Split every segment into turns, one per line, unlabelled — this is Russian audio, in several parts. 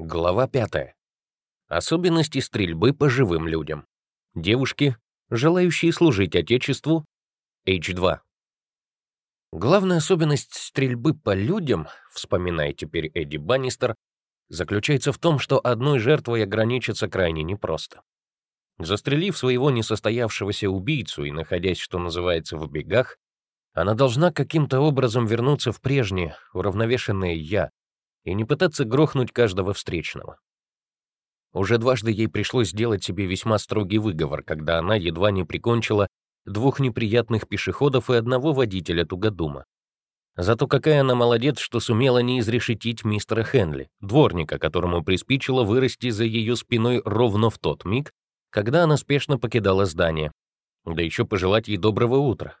Глава 5. Особенности стрельбы по живым людям. Девушки, желающие служить Отечеству. H2. Главная особенность стрельбы по людям, вспоминает теперь Эдди Баннистер, заключается в том, что одной жертвой ограничиться крайне непросто. Застрелив своего несостоявшегося убийцу и находясь, что называется, в бегах, она должна каким-то образом вернуться в прежнее, уравновешенное «я», и не пытаться грохнуть каждого встречного. Уже дважды ей пришлось сделать себе весьма строгий выговор, когда она едва не прикончила двух неприятных пешеходов и одного водителя Тугодума. Зато какая она молодец, что сумела не изрешетить мистера Хенли, дворника, которому приспичило вырасти за ее спиной ровно в тот миг, когда она спешно покидала здание, да еще пожелать ей доброго утра.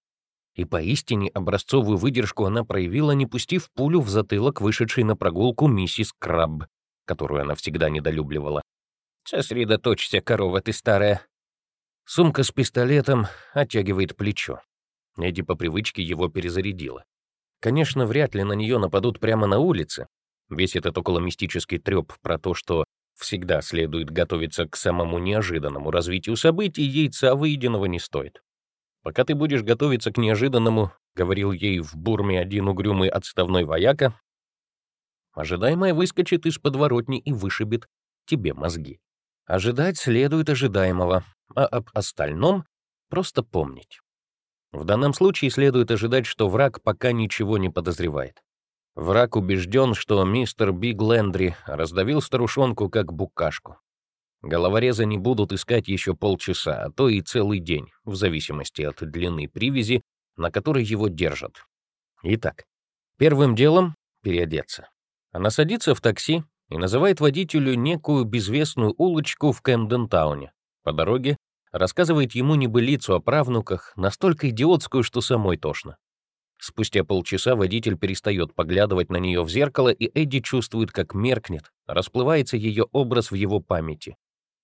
И поистине образцовую выдержку она проявила, не пустив пулю в затылок вышедшей на прогулку миссис Крабб, которую она всегда недолюбливала. «Сосредоточься, корова ты старая!» Сумка с пистолетом оттягивает плечо. Эдди по привычке его перезарядила. Конечно, вряд ли на нее нападут прямо на улице. Весь этот околомистический треп про то, что всегда следует готовиться к самому неожиданному развитию событий, яйца выеденного не стоит. «Пока ты будешь готовиться к неожиданному», — говорил ей в бурме один угрюмый отставной вояка, ожидаемое выскочит из подворотни и вышибет тебе мозги. Ожидать следует ожидаемого, а об остальном просто помнить. В данном случае следует ожидать, что враг пока ничего не подозревает. Враг убежден, что мистер Биг Лендри раздавил старушонку как букашку. Головореза не будут искать еще полчаса, а то и целый день, в зависимости от длины привязи, на которой его держат. Итак, первым делом — переодеться. Она садится в такси и называет водителю некую безвестную улочку в Кэмден-тауне. По дороге рассказывает ему небылицу о правнуках, настолько идиотскую, что самой тошно. Спустя полчаса водитель перестает поглядывать на нее в зеркало, и Эдди чувствует, как меркнет, расплывается ее образ в его памяти.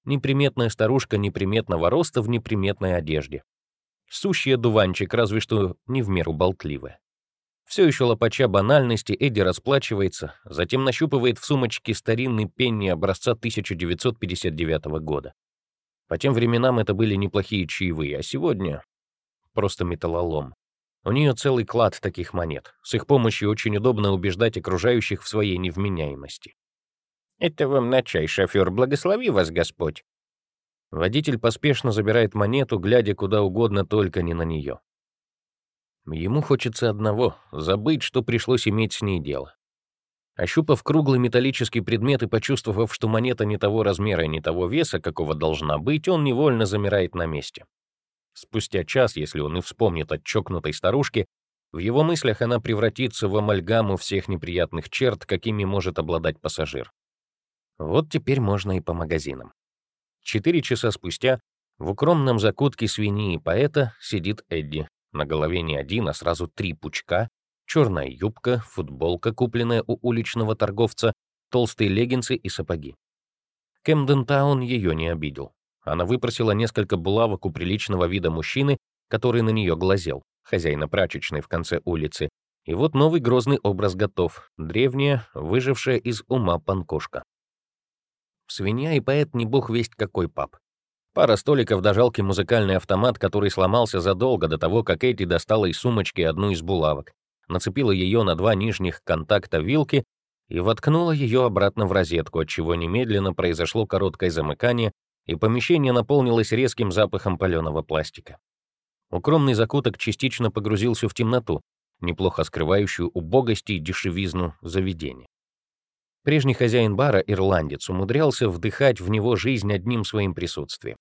Неприметная старушка неприметного роста в неприметной одежде. Сущий дуванчик, разве что не в меру болтливая. Все еще лопача банальности, Эдди расплачивается, затем нащупывает в сумочке старинный пенни образца 1959 года. По тем временам это были неплохие чаевые, а сегодня — просто металлолом. У нее целый клад таких монет. С их помощью очень удобно убеждать окружающих в своей невменяемости. «Это вам на чай, шофер, благослови вас Господь!» Водитель поспешно забирает монету, глядя куда угодно, только не на нее. Ему хочется одного — забыть, что пришлось иметь с ней дело. Ощупав круглый металлический предмет и почувствовав, что монета не того размера и не того веса, какого должна быть, он невольно замирает на месте. Спустя час, если он и вспомнит о чокнутой старушке, в его мыслях она превратится в амальгаму всех неприятных черт, какими может обладать пассажир. Вот теперь можно и по магазинам. Четыре часа спустя в укромном закутке свиньи и поэта сидит Эдди. На голове не один, а сразу три пучка, черная юбка, футболка, купленная у уличного торговца, толстые леггинсы и сапоги. Кэмден Таун ее не обидел. Она выпросила несколько булавок у приличного вида мужчины, который на нее глазел, хозяина прачечной в конце улицы. И вот новый грозный образ готов, древняя, выжившая из ума панкошка. Свинья и поэт не бог весть какой пап. Пара столиков до жалкий музыкальный автомат, который сломался задолго до того, как Эдди достала из сумочки одну из булавок, нацепила ее на два нижних контакта вилки и воткнула ее обратно в розетку, отчего немедленно произошло короткое замыкание, и помещение наполнилось резким запахом паленого пластика. Укромный закуток частично погрузился в темноту, неплохо скрывающую убогость и дешевизну заведения. Прежний хозяин бара, ирландец, умудрялся вдыхать в него жизнь одним своим присутствием.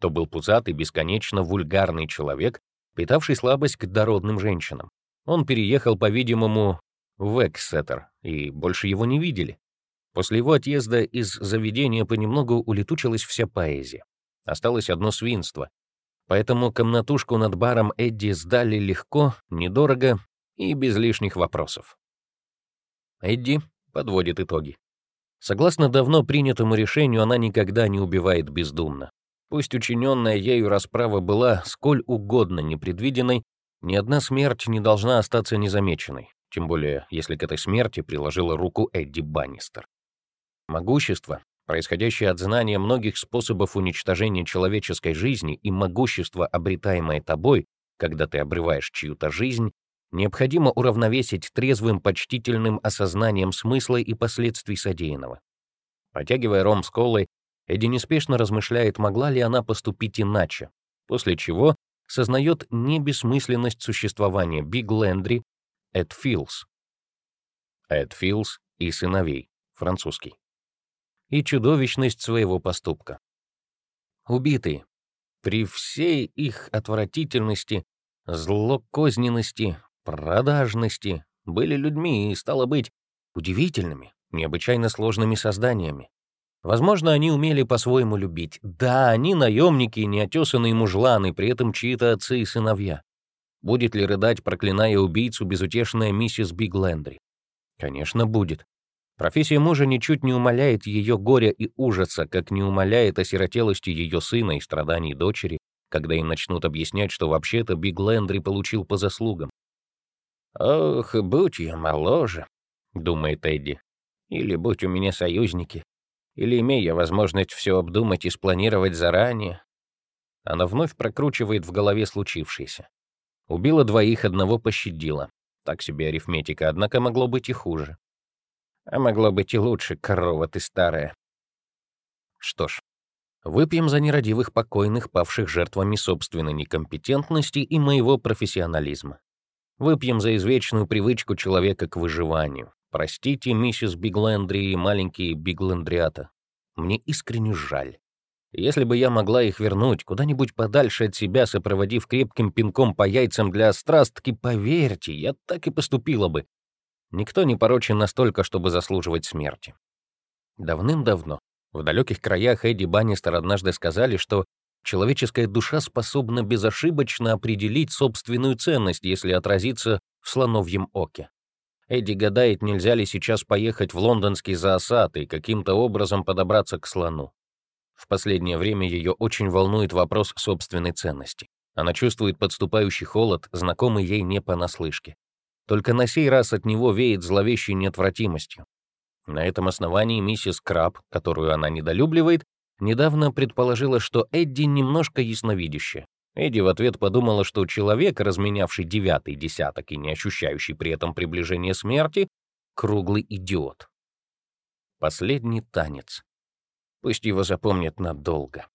То был пузатый, бесконечно вульгарный человек, питавший слабость к дородным женщинам. Он переехал, по-видимому, в Эксетер, и больше его не видели. После его отъезда из заведения понемногу улетучилась вся поэзия. Осталось одно свинство. Поэтому комнатушку над баром Эдди сдали легко, недорого и без лишних вопросов. Эдди подводит итоги. Согласно давно принятому решению, она никогда не убивает бездумно. Пусть учиненная ею расправа была сколь угодно непредвиденной, ни одна смерть не должна остаться незамеченной, тем более если к этой смерти приложила руку Эдди Баннистер. Могущество, происходящее от знания многих способов уничтожения человеческой жизни и могущество, обретаемое тобой, когда ты обрываешь чью-то жизнь, необходимо уравновесить трезвым почтительным осознанием смысла и последствий содеянного. Потягивая ром с колой, Эдди неспешно размышляет, могла ли она поступить иначе, после чего сознает не бессмысленность существования Биг Лэндри, Эд Филс. Эд Филс и сыновей, французский. И чудовищность своего поступка. Убитые, при всей их отвратительности, злокозненности, продажности, были людьми и, стало быть, удивительными, необычайно сложными созданиями. Возможно, они умели по-своему любить. Да, они наемники и неотесанные мужланы, при этом чьи-то отцы и сыновья. Будет ли рыдать, проклиная убийцу, безутешная миссис Биг Лэндри? Конечно, будет. Профессия мужа ничуть не умаляет ее горя и ужаса, как не умаляет осиротелости ее сына и страданий дочери, когда им начнут объяснять, что вообще-то Биг Лэндри получил по заслугам. «Ох, будь я моложе», — думает Эдди, — «или будь у меня союзники, или имея возможность все обдумать и спланировать заранее. Она вновь прокручивает в голове случившееся. Убила двоих, одного пощадила. Так себе арифметика, однако могло быть и хуже. А могло быть и лучше, корова ты старая. Что ж, выпьем за нерадивых покойных, павших жертвами собственной некомпетентности и моего профессионализма. Выпьем за извечную привычку человека к выживанию. Простите, миссис Биглендри и маленькие Биглендриата. Мне искренне жаль. Если бы я могла их вернуть куда-нибудь подальше от себя, сопроводив крепким пинком по яйцам для острастки, поверьте, я так и поступила бы. Никто не порочен настолько, чтобы заслуживать смерти. Давным-давно в далеких краях Эдди Баннистер однажды сказали, что человеческая душа способна безошибочно определить собственную ценность, если отразиться в слоновьем оке. Эдди гадает, нельзя ли сейчас поехать в лондонский зоосад и каким-то образом подобраться к слону. В последнее время ее очень волнует вопрос собственной ценности. Она чувствует подступающий холод, знакомый ей не понаслышке. Только на сей раз от него веет зловещей неотвратимостью. На этом основании миссис Краб, которую она недолюбливает, недавно предположила, что Эдди немножко ясновидящая, Эдди в ответ подумала, что человек, разменявший девятый десяток и не ощущающий при этом приближения смерти, круглый идиот. Последний танец. Пусть его запомнят надолго.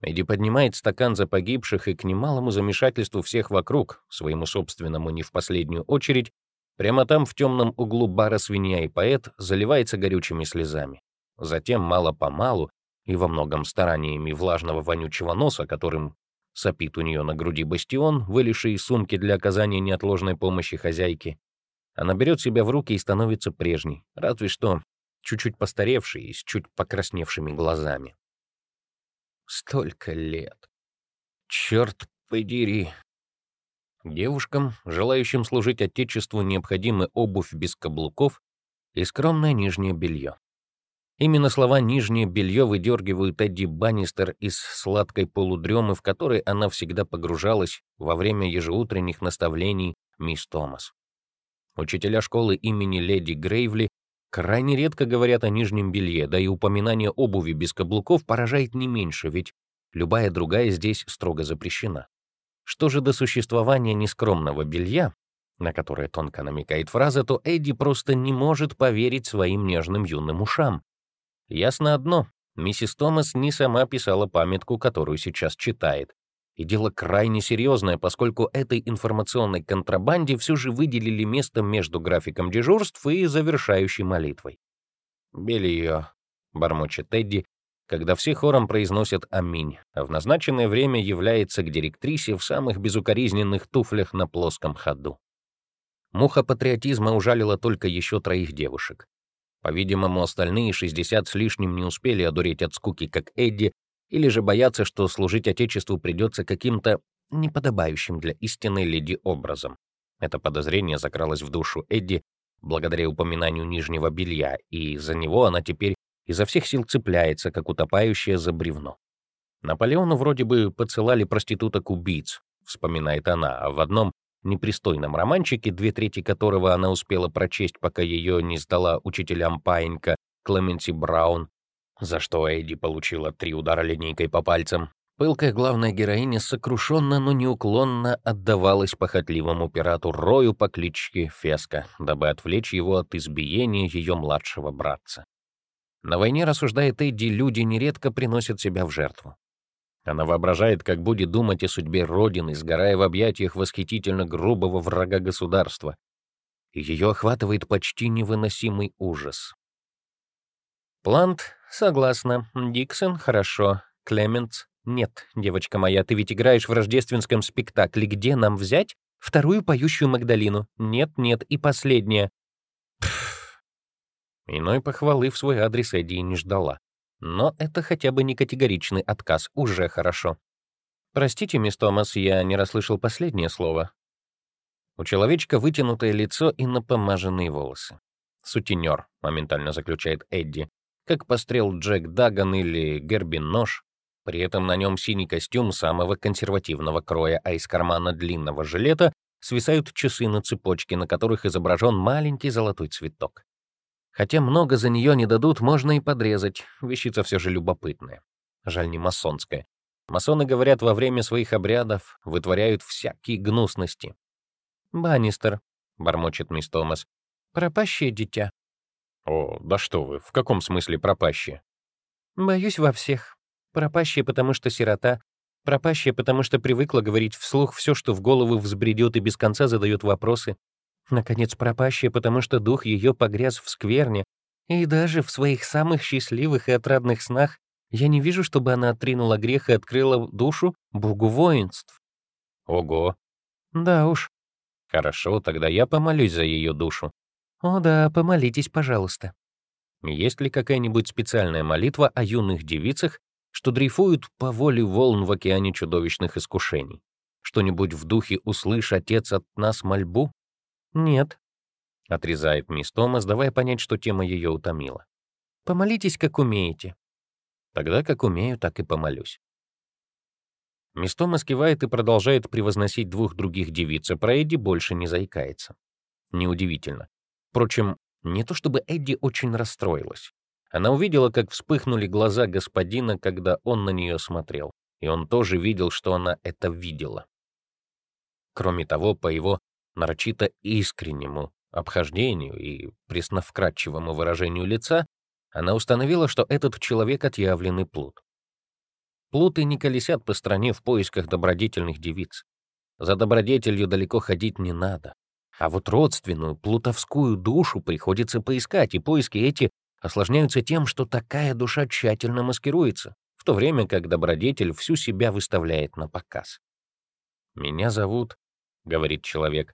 Эдди поднимает стакан за погибших и к немалому замешательству всех вокруг, своему собственному не в последнюю очередь, прямо там в темном углу бара свинья и поэт заливается горючими слезами. Затем мало-помалу и во многом стараниями влажного вонючего носа, которым Сопит у нее на груди бастион, вылезший из сумки для оказания неотложной помощи хозяйке. Она берет себя в руки и становится прежней, разве что чуть-чуть постаревшей и с чуть покрасневшими глазами. Столько лет. Черт подери. Девушкам, желающим служить Отечеству, необходимы обувь без каблуков и скромное нижнее белье. Именно слова «нижнее белье» выдергивают Эдди Баннистер из сладкой полудремы, в которой она всегда погружалась во время ежеутренних наставлений мисс Томас. Учителя школы имени леди Грейвли крайне редко говорят о нижнем белье, да и упоминание обуви без каблуков поражает не меньше, ведь любая другая здесь строго запрещена. Что же до существования нескромного белья, на которое тонко намекает фраза, то Эдди просто не может поверить своим нежным юным ушам. Ясно одно, миссис Томас не сама писала памятку, которую сейчас читает. И дело крайне серьезное, поскольку этой информационной контрабанде все же выделили место между графиком дежурств и завершающей молитвой. «Белье», — бормочет Эдди, когда все хором произносят «Аминь», а в назначенное время является к директрисе в самых безукоризненных туфлях на плоском ходу. Муха патриотизма ужалила только еще троих девушек. По-видимому, остальные 60 с лишним не успели одуреть от скуки, как Эдди, или же боятся, что служить Отечеству придется каким-то неподобающим для истинной леди образом. Это подозрение закралось в душу Эдди благодаря упоминанию нижнего белья, и за него она теперь изо всех сил цепляется, как утопающая за бревно. Наполеону вроде бы подсылали проституток-убийц, вспоминает она, а в одном непристойном романчике, две трети которого она успела прочесть, пока ее не сдала учителям паинька, Клеменси Браун, за что Эдди получила три удара линейкой по пальцам. Пылкая главная героиня сокрушенно, но неуклонно отдавалась похотливому пирату Рою по кличке Феска, дабы отвлечь его от избиения ее младшего братца. На войне, рассуждает Эдди, люди нередко приносят себя в жертву. Она воображает, как будет думать о судьбе Родины, сгорая в объятиях восхитительно грубого врага государства. И ее охватывает почти невыносимый ужас. Плант, согласна. Диксон, хорошо. Клементс, нет, девочка моя, ты ведь играешь в рождественском спектакле. Где нам взять вторую поющую Магдалину? Нет, нет, и последняя. Пф. Иной похвалы в свой адрес Эдди не ждала. Но это хотя бы не категоричный отказ, уже хорошо. Простите, мисс Томас, я не расслышал последнее слово. У человечка вытянутое лицо и напомаженные волосы. Сутенер, моментально заключает Эдди, как пострел Джек Даган или Гербин Нож. При этом на нем синий костюм самого консервативного кроя, а из кармана длинного жилета свисают часы на цепочке, на которых изображен маленький золотой цветок. Хотя много за нее не дадут, можно и подрезать. Вещица все же любопытная. Жаль, не масонская. Масоны, говорят, во время своих обрядов вытворяют всякие гнусности. «Баннистер», — бормочет мисс Томас, — «пропащее дитя». «О, да что вы, в каком смысле пропащее?» «Боюсь во всех. Пропащее, потому что сирота. Пропащее, потому что привыкла говорить вслух все, что в голову взбредет и без конца задает вопросы. Наконец, пропащее, потому что дух ее погряз в скверне, и даже в своих самых счастливых и отрадных снах я не вижу, чтобы она отринула грех и открыла душу Богу воинств. Ого. Да уж. Хорошо, тогда я помолюсь за ее душу. О да, помолитесь, пожалуйста. Есть ли какая-нибудь специальная молитва о юных девицах, что дрейфуют по воле волн в океане чудовищных искушений? Что-нибудь в духе «Услышь, Отец, от нас мольбу»? «Нет», — отрезает мисс Томас, давая понять, что тема ее утомила. «Помолитесь, как умеете». Тогда как умею, так и помолюсь. Мисс Томас кивает и продолжает превозносить двух других девиц, а про Эдди больше не заикается. Неудивительно. Впрочем, не то чтобы Эдди очень расстроилась. Она увидела, как вспыхнули глаза господина, когда он на нее смотрел, и он тоже видел, что она это видела. Кроме того, по его нарочито искреннему обхождению и пресновкрадчивому выражению лица, она установила, что этот человек — отъявленный плут. Плуты не колесят по стране в поисках добродетельных девиц. За добродетелью далеко ходить не надо. А вот родственную, плутовскую душу приходится поискать, и поиски эти осложняются тем, что такая душа тщательно маскируется, в то время как добродетель всю себя выставляет на показ. «Меня зовут», — говорит человек,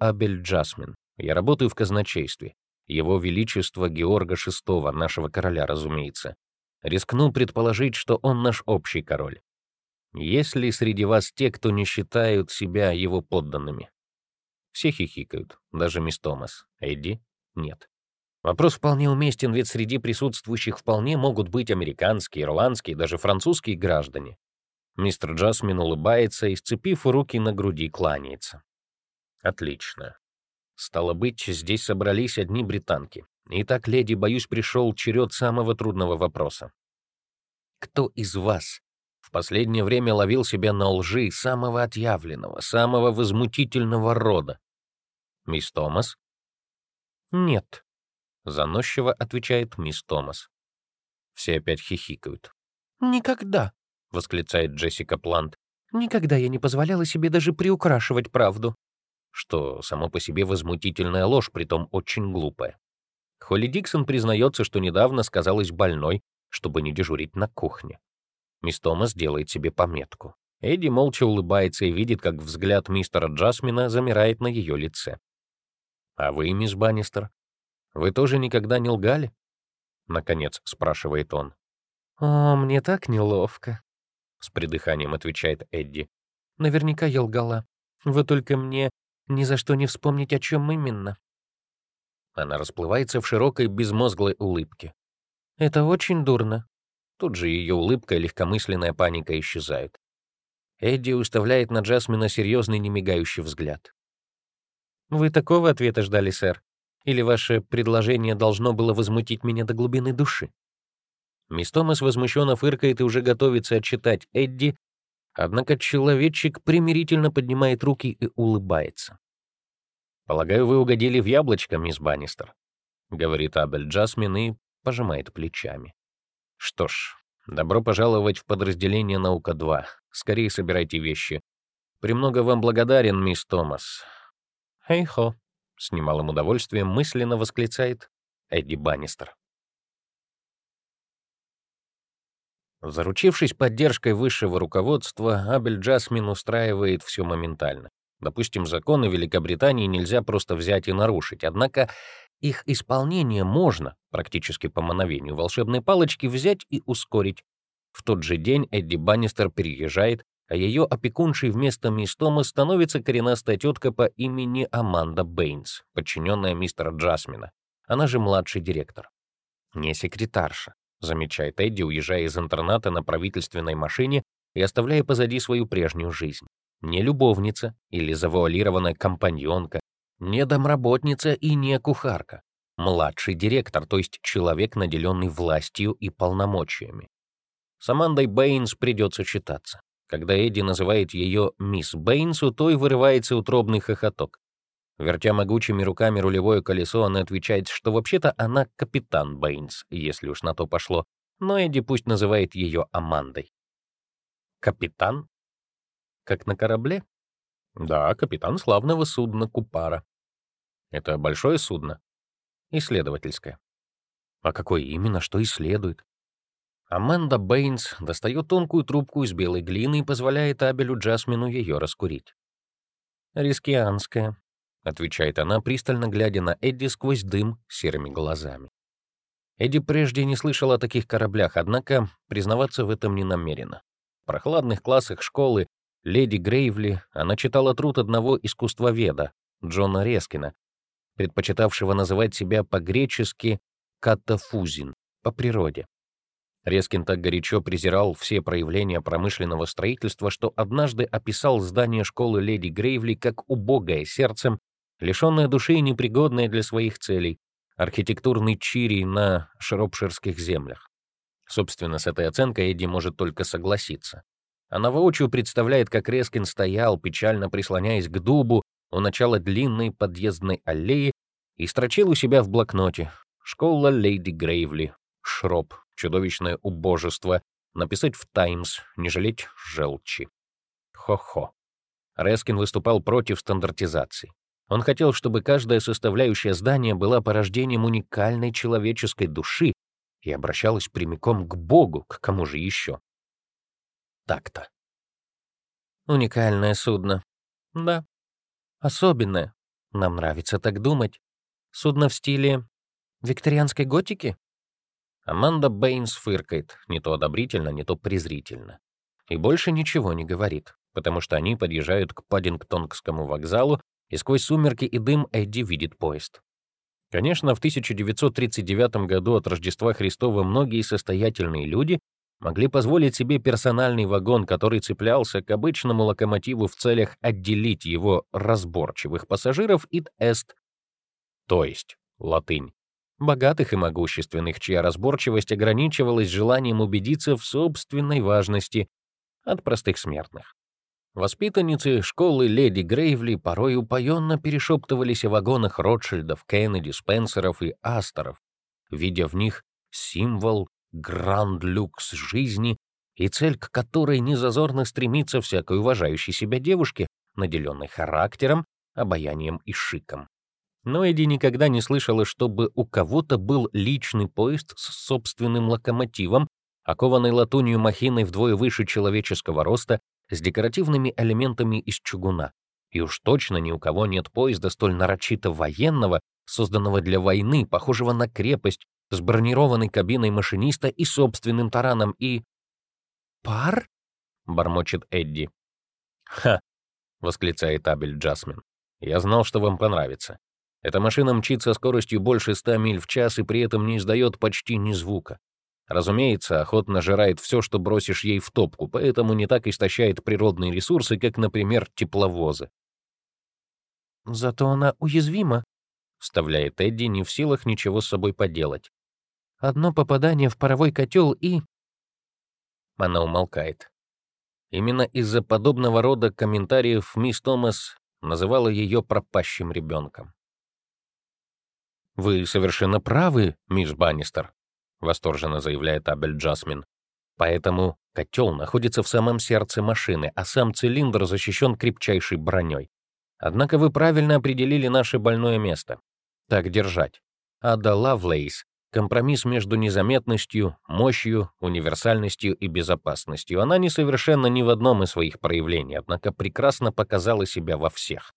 Абель Джасмин. Я работаю в казначействе. Его Величество Георга VI, нашего короля, разумеется. Рискну предположить, что он наш общий король. Есть ли среди вас те, кто не считают себя его подданными? Все хихикают, даже мисс Томас. Эдди? Нет. Вопрос вполне уместен, ведь среди присутствующих вполне могут быть американские, ирландские, даже французские граждане. Мистер Джасмин улыбается и, сцепив руки на груди, кланяется. Отлично. Стало быть, здесь собрались одни британки. Итак, леди, боюсь, пришел черед самого трудного вопроса. Кто из вас в последнее время ловил себя на лжи самого отъявленного, самого возмутительного рода? Мисс Томас? Нет. Заносчиво отвечает мисс Томас. Все опять хихикают. «Никогда!» — восклицает Джессика Плант. «Никогда я не позволяла себе даже приукрашивать правду что само по себе возмутительная ложь, притом очень глупая. Холли Диксон признается, что недавно сказалась больной, чтобы не дежурить на кухне. Мисс Томас делает себе пометку. Эдди молча улыбается и видит, как взгляд мистера Джасмина замирает на ее лице. «А вы, мисс Баннистер, вы тоже никогда не лгали?» Наконец спрашивает он. «О, мне так неловко», — с придыханием отвечает Эдди. «Наверняка я лгала. Вы только мне ни за что не вспомнить, о чем именно. Она расплывается в широкой безмозглой улыбке. Это очень дурно. Тут же ее улыбка и легкомысленная паника исчезают. Эдди уставляет на Джасмина серьезный немигающий взгляд. «Вы такого ответа ждали, сэр?» Или ваше предложение должно было возмутить меня до глубины души?» Мисс Томас возмущенно фыркает и уже готовится отчитать Эдди, однако человечек примирительно поднимает руки и улыбается. «Полагаю, вы угодили в яблочко, мисс Баннистер», — говорит Абель Джасмин и пожимает плечами. «Что ж, добро пожаловать в подразделение «Наука-2». Скорее собирайте вещи. Премного вам благодарен, мисс Томас». «Хей-хо», — с немалым удовольствием мысленно восклицает Эдди Баннистер. Заручившись поддержкой высшего руководства, Абель Джасмин устраивает все моментально. Допустим, законы Великобритании нельзя просто взять и нарушить, однако их исполнение можно, практически по мановению волшебной палочки, взять и ускорить. В тот же день Эдди Баннистер переезжает, а ее опекуншей вместо мисс Тома становится коренастая тетка по имени Аманда Бэйнс, подчиненная мистера Джасмина. Она же младший директор. Не секретарша. — замечает Эдди, уезжая из интерната на правительственной машине и оставляя позади свою прежнюю жизнь. Не любовница или завуалированная компаньонка, не домработница и не кухарка. Младший директор, то есть человек, наделенный властью и полномочиями. С Амандой Бэйнс придется считаться. Когда Эдди называет ее «мисс Бэйнс», у той вырывается утробный хохоток. Вертя могучими руками рулевое колесо, она отвечает, что вообще-то она капитан Бэйнс, если уж на то пошло, но Эдди пусть называет ее Амандой. Капитан? Как на корабле? Да, капитан славного судна Купара. Это большое судно? Исследовательское. А какое именно, что исследует? Аманда Бэйнс достает тонкую трубку из белой глины и позволяет Абелю Джасмину ее раскурить. Рискианская, — отвечает она, пристально глядя на Эдди сквозь дым серыми глазами. Эдди прежде не слышал о таких кораблях, однако признаваться в этом не намерена. В прохладных классах школы леди Грейвли она читала труд одного искусствоведа, Джона Рескина, предпочитавшего называть себя по-гречески «катафузин» — по природе. Рескин так горячо презирал все проявления промышленного строительства, что однажды описал здание школы леди Грейвли как убогое сердцем лишенная души и непригодная для своих целей, архитектурный чирий на шропширских землях. Собственно, с этой оценкой Эдди может только согласиться. Она воочию представляет, как Рескин стоял, печально прислоняясь к дубу у начала длинной подъездной аллеи и строчил у себя в блокноте «Школа Леди Грейвли», «Шроп», «Чудовищное убожество», написать в «Таймс», не жалеть желчи. Хо-хо. Рескин выступал против стандартизации. Он хотел, чтобы каждая составляющая здания была порождением уникальной человеческой души и обращалась прямиком к Богу, к кому же еще. Так-то. Уникальное судно. Да. Особенное. Нам нравится так думать. Судно в стиле викторианской готики? Аманда Бэйнс фыркает, не то одобрительно, не то презрительно. И больше ничего не говорит, потому что они подъезжают к Паддингтонгскому вокзалу, и сквозь сумерки и дым Эдди видит поезд. Конечно, в 1939 году от Рождества Христова многие состоятельные люди могли позволить себе персональный вагон, который цеплялся к обычному локомотиву в целях отделить его разборчивых пассажиров от эст, то есть латынь, богатых и могущественных, чья разборчивость ограничивалась желанием убедиться в собственной важности от простых смертных. Воспитанницы школы леди Грейвли порой упоенно перешептывались о вагонах Ротшильдов, Кеннеди, Спенсеров и Асторов, видя в них символ гранд-люкс жизни и цель, к которой незазорно стремится всякой уважающей себя девушке, наделенной характером, обаянием и шиком. Но Эдди никогда не слышала, чтобы у кого-то был личный поезд с собственным локомотивом, окованной латунью махиной вдвое выше человеческого роста с декоративными элементами из чугуна. И уж точно ни у кого нет поезда столь нарочито военного, созданного для войны, похожего на крепость, с бронированной кабиной машиниста и собственным тараном, и... «Пар?» — бормочет Эдди. «Ха!» — восклицает Абель Джасмин. «Я знал, что вам понравится. Эта машина мчится скоростью больше ста миль в час и при этом не издает почти ни звука. Разумеется, охотно жирает все, что бросишь ей в топку, поэтому не так истощает природные ресурсы, как, например, тепловозы. «Зато она уязвима», вставляет Эдди, не в силах ничего с собой поделать. «Одно попадание в паровой котел и...» Она умолкает. Именно из-за подобного рода комментариев мисс Томас называла ее пропащим ребенком. «Вы совершенно правы, мисс Баннистер», — восторженно заявляет Абель Джасмин. «Поэтому котел находится в самом сердце машины, а сам цилиндр защищен крепчайшей броней. Однако вы правильно определили наше больное место. Так держать. Ада Лавлейс — компромисс между незаметностью, мощью, универсальностью и безопасностью. Она несовершенна ни в одном из своих проявлений, однако прекрасно показала себя во всех.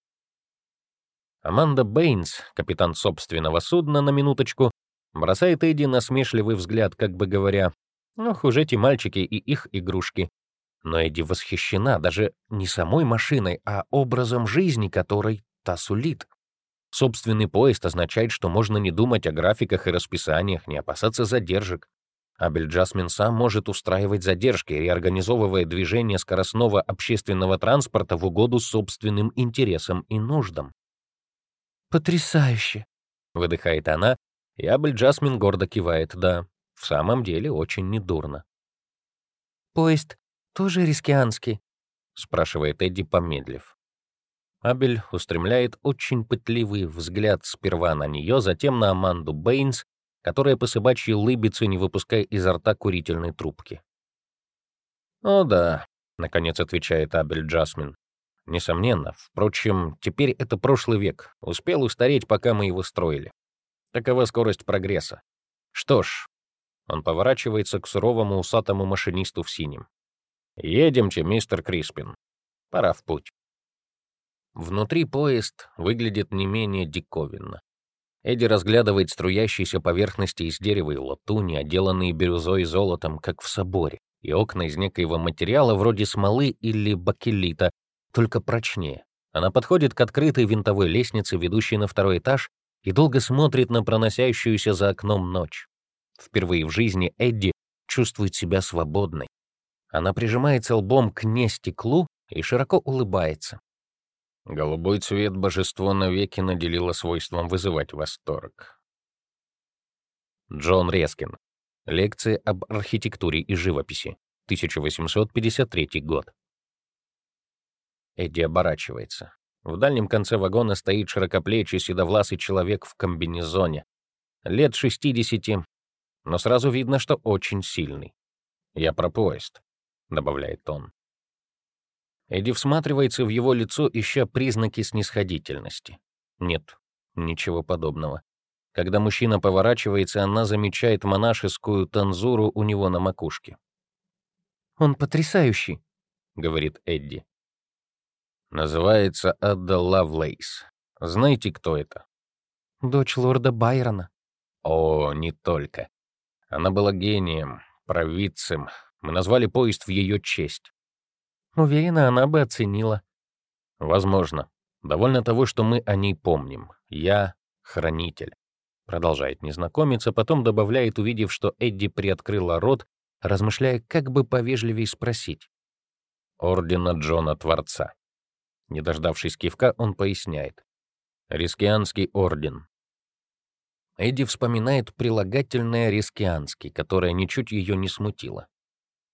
Аманда Бэйнс, капитан собственного судна, на минуточку, бросает Эдди насмешливый взгляд, как бы говоря, «Ох уж эти мальчики и их игрушки». Но Эдди восхищена даже не самой машиной, а образом жизни, которой та сулит. Собственный поезд означает, что можно не думать о графиках и расписаниях, не опасаться задержек. Абель Джасмин сам может устраивать задержки, реорганизовывая движение скоростного общественного транспорта в угоду собственным интересам и нуждам.
«Потрясающе!»
— выдыхает она, и Абель Джасмин гордо кивает. Да, в самом деле очень недурно.
«Поезд тоже рискианский?»
— спрашивает Эдди, помедлив. Абель устремляет очень пытливый взгляд сперва на нее, затем на Аманду Бэйнс, которая по собачьей лыбится, не выпуская изо рта курительной трубки. «О да», — наконец отвечает Абель Джасмин. «Несомненно. Впрочем, теперь это прошлый век. Успел устареть, пока мы его строили. Такова скорость прогресса. Что ж, он поворачивается к суровому усатому машинисту в синем. «Едемте, мистер Криспин. Пора в путь». Внутри поезд выглядит не менее диковинно. Эдди разглядывает струящиеся поверхности из дерева и латуни, отделанные бирюзой и золотом, как в соборе, и окна из некоего материала вроде смолы или бакелита, только прочнее. Она подходит к открытой винтовой лестнице, ведущей на второй этаж, и долго смотрит на проносящуюся за окном ночь. Впервые в жизни Эдди чувствует себя свободной. Она прижимается лбом к нестеклу и широко улыбается. Голубой цвет божество навеки наделило свойством вызывать восторг. Джон Рескин. Лекции об архитектуре и живописи. 1853 год. Эдди оборачивается. В дальнем конце вагона стоит широкоплечий седовласый человек в комбинезоне. Лет 60, но сразу видно, что очень сильный. «Я про поезд», — добавляет он. Эдди всматривается в его лицо, ища признаки снисходительности. Нет, ничего подобного. Когда мужчина поворачивается, она замечает монашескую танзуру у него на макушке.
«Он потрясающий», — говорит Эдди.
Называется Адда Лавлейс. Знаете, кто это?
Дочь лорда Байрона.
О, не только. Она была гением, провидцем. Мы назвали поезд в ее честь.
Уверена, она бы оценила.
Возможно. Довольно того, что мы о ней помним. Я — хранитель. Продолжает незнакомец, а потом добавляет, увидев, что Эдди приоткрыла рот, размышляя, как бы повежливее спросить. Ордена Джона Творца. Не дождавшись кивка, он поясняет. Рискианский орден. Эдди вспоминает прилагательное «рискианский», которое ничуть ее не смутило.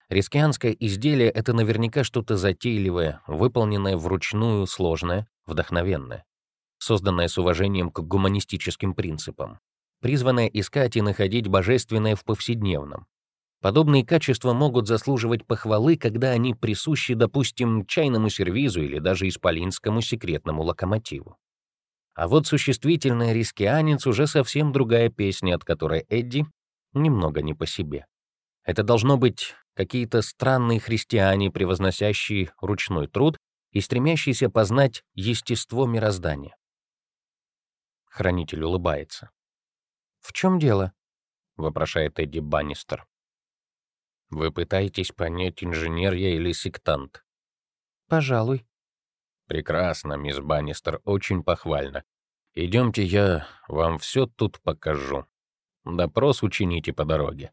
Рискианское изделие — это наверняка что-то затейливое, выполненное вручную, сложное, вдохновенное, созданное с уважением к гуманистическим принципам, призванное искать и находить божественное в повседневном. Подобные качества могут заслуживать похвалы, когда они присущи, допустим, чайному сервизу или даже исполинскому секретному локомотиву. А вот существительный рискианец уже совсем другая песня, от которой Эдди немного не по себе. Это должно быть какие-то странные христиане, превозносящие ручной труд и стремящиеся познать естество мироздания. Хранитель улыбается.
«В чем дело?»
— вопрошает Эдди Баннистер. «Вы пытаетесь понять, инженер я или сектант?»
«Пожалуй».
«Прекрасно, мисс Баннистер, очень похвально. Идемте, я вам все тут покажу. Допрос учините по дороге».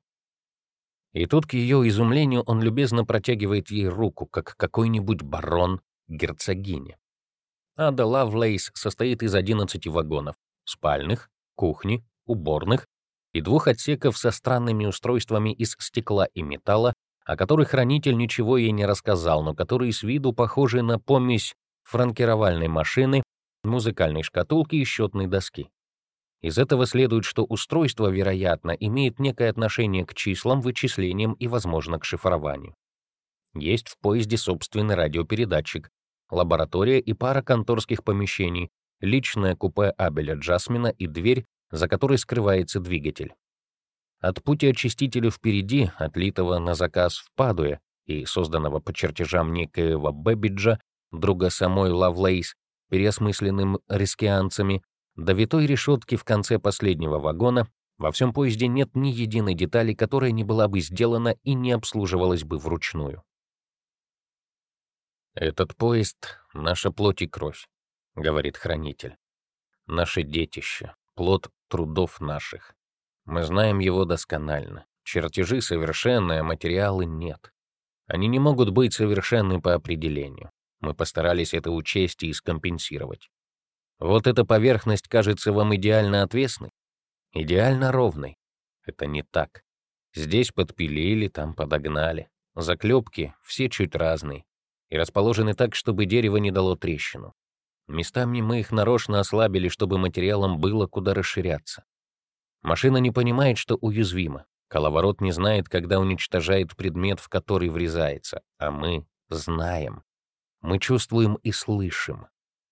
И тут, к ее изумлению, он любезно протягивает ей руку, как какой-нибудь барон герцогине. Ада Лавлейс состоит из 11 вагонов. спальных, кухни, уборных и двух отсеков со странными устройствами из стекла и металла, о которых хранитель ничего ей не рассказал, но которые с виду похожи на помесь франкировальной машины, музыкальной шкатулки и счетной доски. Из этого следует, что устройство, вероятно, имеет некое отношение к числам, вычислениям и, возможно, к шифрованию. Есть в поезде собственный радиопередатчик, лаборатория и пара конторских помещений, личное купе Абеля Джасмина и дверь, за которой скрывается двигатель. От пути очистителя впереди, отлитого на заказ в Падуе и созданного по чертежам некоего Бэбиджа, друга самой Лавлейс, переосмысленным рискианцами, до витой решетки в конце последнего вагона во всем поезде нет ни единой детали, которая не была бы сделана и не обслуживалась бы вручную. «Этот поезд — наша плоть и кровь», — говорит хранитель. «Наше детище, плод трудов наших. Мы знаем его досконально. Чертежи совершенные, а материалы нет. Они не могут быть совершенны по определению. Мы постарались это учесть и скомпенсировать. Вот эта поверхность кажется вам идеально отвесной, идеально ровной. Это не так. Здесь подпилили, там подогнали. Заклепки все чуть разные и расположены так, чтобы дерево не дало трещину. Местами мы их нарочно ослабили, чтобы материалам было куда расширяться. Машина не понимает, что уязвима. Коловорот не знает, когда уничтожает предмет, в который врезается, а мы знаем. Мы чувствуем и слышим,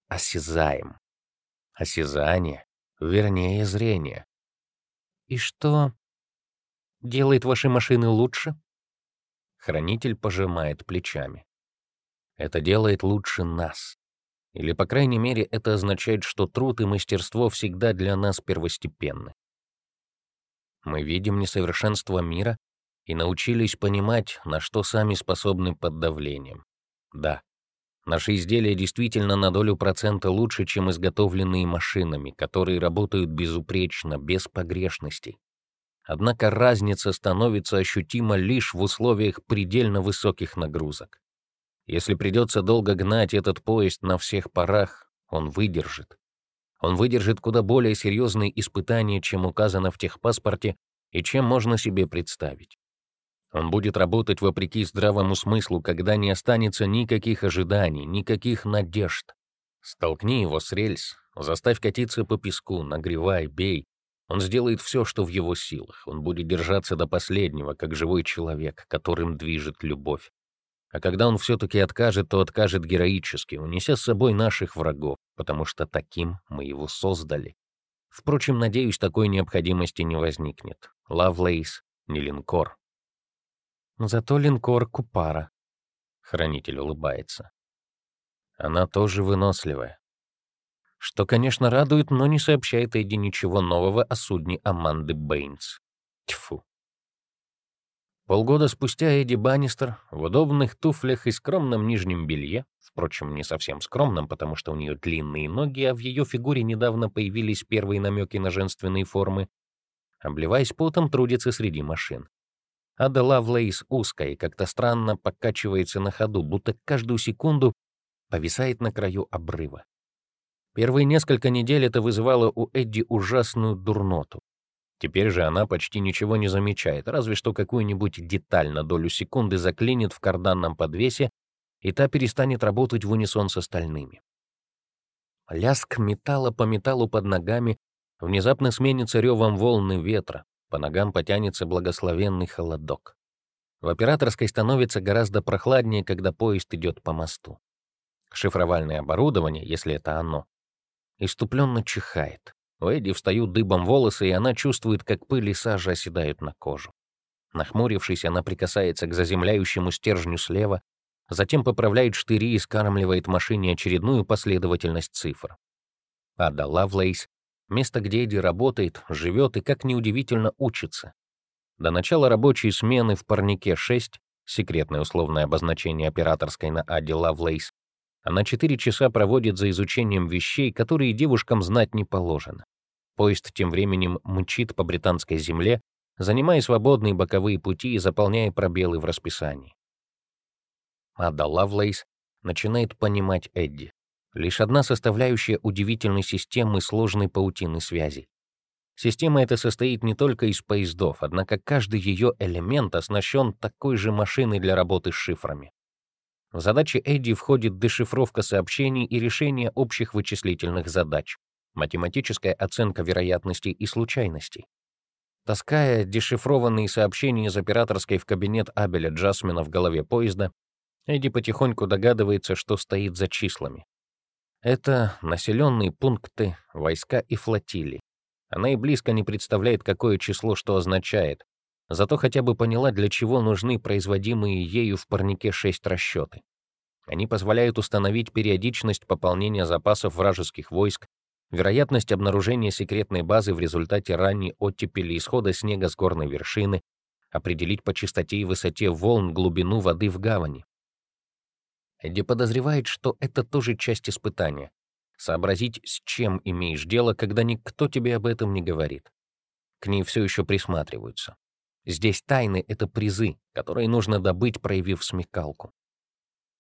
осязаем. Осязание, вернее, зрение.
И что делает ваши машины лучше?
Хранитель пожимает плечами. Это делает лучше нас. Или, по крайней мере, это означает, что труд и мастерство всегда для нас первостепенны. Мы видим несовершенство мира и научились понимать, на что сами способны под давлением. Да, наши изделия действительно на долю процента лучше, чем изготовленные машинами, которые работают безупречно, без погрешностей. Однако разница становится ощутима лишь в условиях предельно высоких нагрузок. Если придется долго гнать этот поезд на всех парах, он выдержит. Он выдержит куда более серьезные испытания, чем указано в техпаспорте и чем можно себе представить. Он будет работать вопреки здравому смыслу, когда не останется никаких ожиданий, никаких надежд. Столкни его с рельс, заставь катиться по песку, нагревай, бей. Он сделает все, что в его силах. Он будет держаться до последнего, как живой человек, которым движет любовь. А когда он все-таки откажет, то откажет героически, унеся с собой наших врагов, потому что таким мы его создали. Впрочем, надеюсь, такой необходимости не возникнет. Лавлейс не линкор.
Зато линкор Купара.
Хранитель улыбается. Она тоже выносливая. Что, конечно, радует, но не сообщает Эдди ничего нового о судне Аманды Бэйнс. Тьфу. Полгода спустя Эдди Баннистер в удобных туфлях и скромном нижнем белье, впрочем, не совсем скромном, потому что у нее длинные ноги, а в ее фигуре недавно появились первые намеки на женственные формы, обливаясь потом, трудится среди машин. Ада Лавлейс узкая и как-то странно покачивается на ходу, будто каждую секунду повисает на краю обрыва. Первые несколько недель это вызывало у Эдди ужасную дурноту. Теперь же она почти ничего не замечает, разве что какую-нибудь деталь на долю секунды заклинит в карданном подвесе, и та перестанет работать в унисон с остальными. Лязг металла по металлу под ногами внезапно сменится ревом волны ветра, по ногам потянется благословенный холодок. В операторской становится гораздо прохладнее, когда поезд идет по мосту. Шифровальное оборудование, если это оно, иступленно чихает. У Эдди встают дыбом волосы, и она чувствует, как пыль и сажа оседают на кожу. Нахмурившись, она прикасается к заземляющему стержню слева, затем поправляет штыри и скармливает машине очередную последовательность цифр. Ада Лавлейс — место, где Эдди работает, живет и, как неудивительно, учится. До начала рабочей смены в парнике 6, секретное условное обозначение операторской на Аде Лавлейс, она четыре часа проводит за изучением вещей, которые девушкам знать не положено. Поезд тем временем мчит по британской земле, занимая свободные боковые пути и заполняя пробелы в расписании. Ада Лавлейс начинает понимать Эдди. лишь одна составляющая удивительной системы сложной паутины связей. Система эта состоит не только из поездов, однако каждый ее элемент оснащен такой же машиной для работы с шифрами. В задачи Эдди входит дешифровка сообщений и решение общих вычислительных задач, математическая оценка вероятностей и случайностей. Таская дешифрованные сообщения из операторской в кабинет Абеля Джасмина в голове поезда, Эдди потихоньку догадывается, что стоит за числами. Это населенные пункты, войска и флотилии. Она и близко не представляет, какое число что означает, зато хотя бы поняла, для чего нужны производимые ею в парнике шесть расчеты. Они позволяют установить периодичность пополнения запасов вражеских войск, вероятность обнаружения секретной базы в результате ранней оттепели исхода снега с горной вершины, определить по частоте и высоте волн глубину воды в гавани. Эдди подозревает, что это тоже часть испытания сообразить, с чем имеешь дело, когда никто тебе об этом не говорит. К ней все еще присматриваются. Здесь тайны — это призы, которые нужно добыть, проявив смекалку.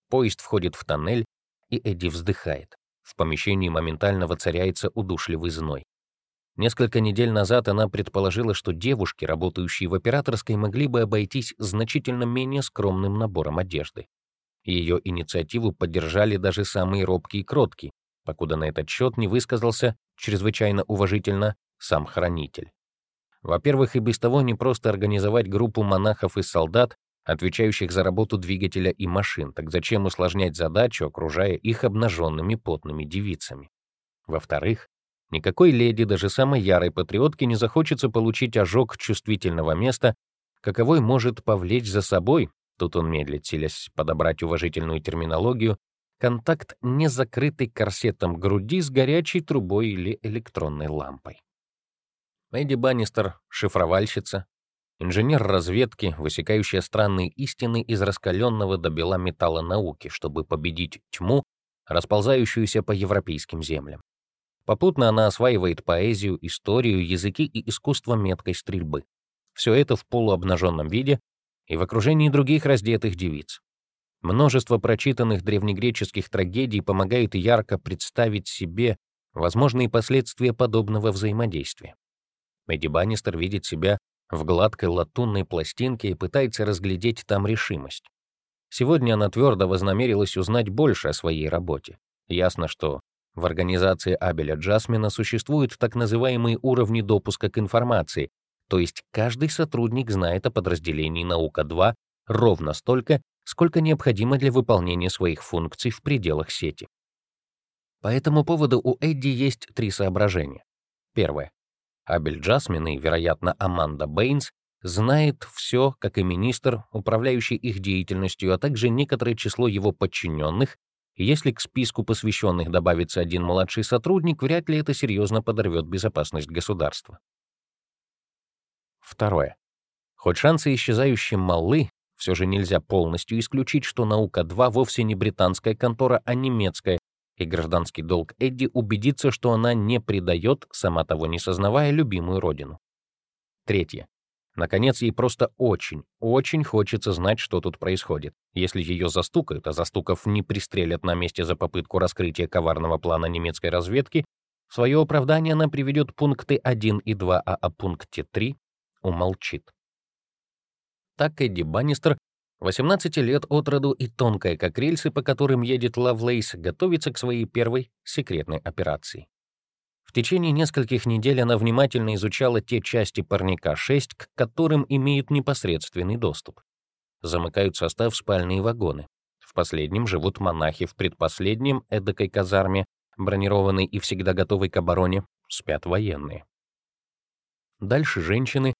Поезд входит в тоннель, и Эдди вздыхает. В помещении моментально воцаряется удушливый зной. Несколько недель назад она предположила, что девушки, работающие в операторской, могли бы обойтись значительно менее скромным набором одежды. Ее инициативу поддержали даже самые робкие и кроткие, покуда на этот счет не высказался чрезвычайно уважительно сам хранитель. Во-первых, и без того не просто организовать группу монахов и солдат, отвечающих за работу двигателя и машин, так зачем усложнять задачу, окружая их обнаженными потными девицами? Во-вторых, никакой леди, даже самой ярой патриотки, не захочется получить ожог чувствительного места, каковой может повлечь за собой, тут он медлит, силясь подобрать уважительную терминологию, контакт не закрытый корсетом груди с горячей трубой или электронной лампой. Эдди Баннистер — шифровальщица, инженер разведки, высекающая странные истины из раскаленного до бела металла науки, чтобы победить тьму, расползающуюся по европейским землям. Попутно она осваивает поэзию, историю, языки и искусство меткой стрельбы. Все это в полуобнаженном виде и в окружении других раздетых девиц. Множество прочитанных древнегреческих трагедий помогают ярко представить себе возможные последствия подобного взаимодействия. Эдди Баннистер видит себя в гладкой латунной пластинке и пытается разглядеть там решимость. Сегодня она твердо вознамерилась узнать больше о своей работе. Ясно, что в организации Абеля Джасмина существуют так называемые уровни допуска к информации, то есть каждый сотрудник знает о подразделении «Наука-2» ровно столько, сколько необходимо для выполнения своих функций в пределах сети. По этому поводу у Эдди есть три соображения. Первое. Абель Джасмин и, вероятно, Аманда Бэйнс знает все, как и министр, управляющий их деятельностью, а также некоторое число его подчиненных, если к списку посвященных добавится один младший сотрудник, вряд ли это серьезно подорвет безопасность государства. Второе. Хоть шансы исчезающие малы, все же нельзя полностью исключить, что «Наука-2» вовсе не британская контора, а немецкая, и гражданский долг Эдди убедиться, что она не предает, сама того не сознавая, любимую родину. Третье. Наконец, ей просто очень, очень хочется знать, что тут происходит. Если ее застукают, а застукав не пристрелят на месте за попытку раскрытия коварного плана немецкой разведки, в свое оправдание она приведет пункты 1 и 2, а о пункте 3 умолчит так Эдди Баннистер, 18 лет от роду и тонкая, как рельсы, по которым едет Лавлейс, готовится к своей первой секретной операции. В течение нескольких недель она внимательно изучала те части парника-6, к которым имеют непосредственный доступ. Замыкают состав спальные вагоны. В последнем живут монахи, в предпоследнем, эдакой казарме, бронированной и всегда готовой к обороне, спят военные. Дальше женщины,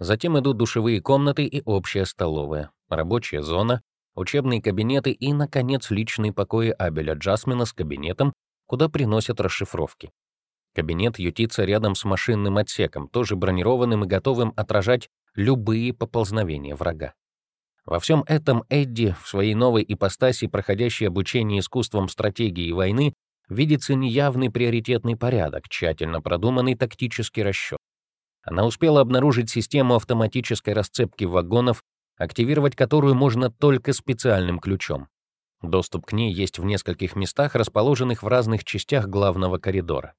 Затем идут душевые комнаты и общая столовая, рабочая зона, учебные кабинеты и, наконец, личные покои Абеля Джасмина с кабинетом, куда приносят расшифровки. Кабинет ютится рядом с машинным отсеком, тоже бронированным и готовым отражать любые поползновения врага. Во всем этом Эдди в своей новой ипостаси, проходящей обучение искусствам стратегии войны, видится неявный приоритетный порядок, тщательно продуманный тактический расчет. Она успела обнаружить систему автоматической расцепки вагонов, активировать которую можно только специальным ключом. Доступ к ней есть в нескольких местах, расположенных в разных частях главного коридора.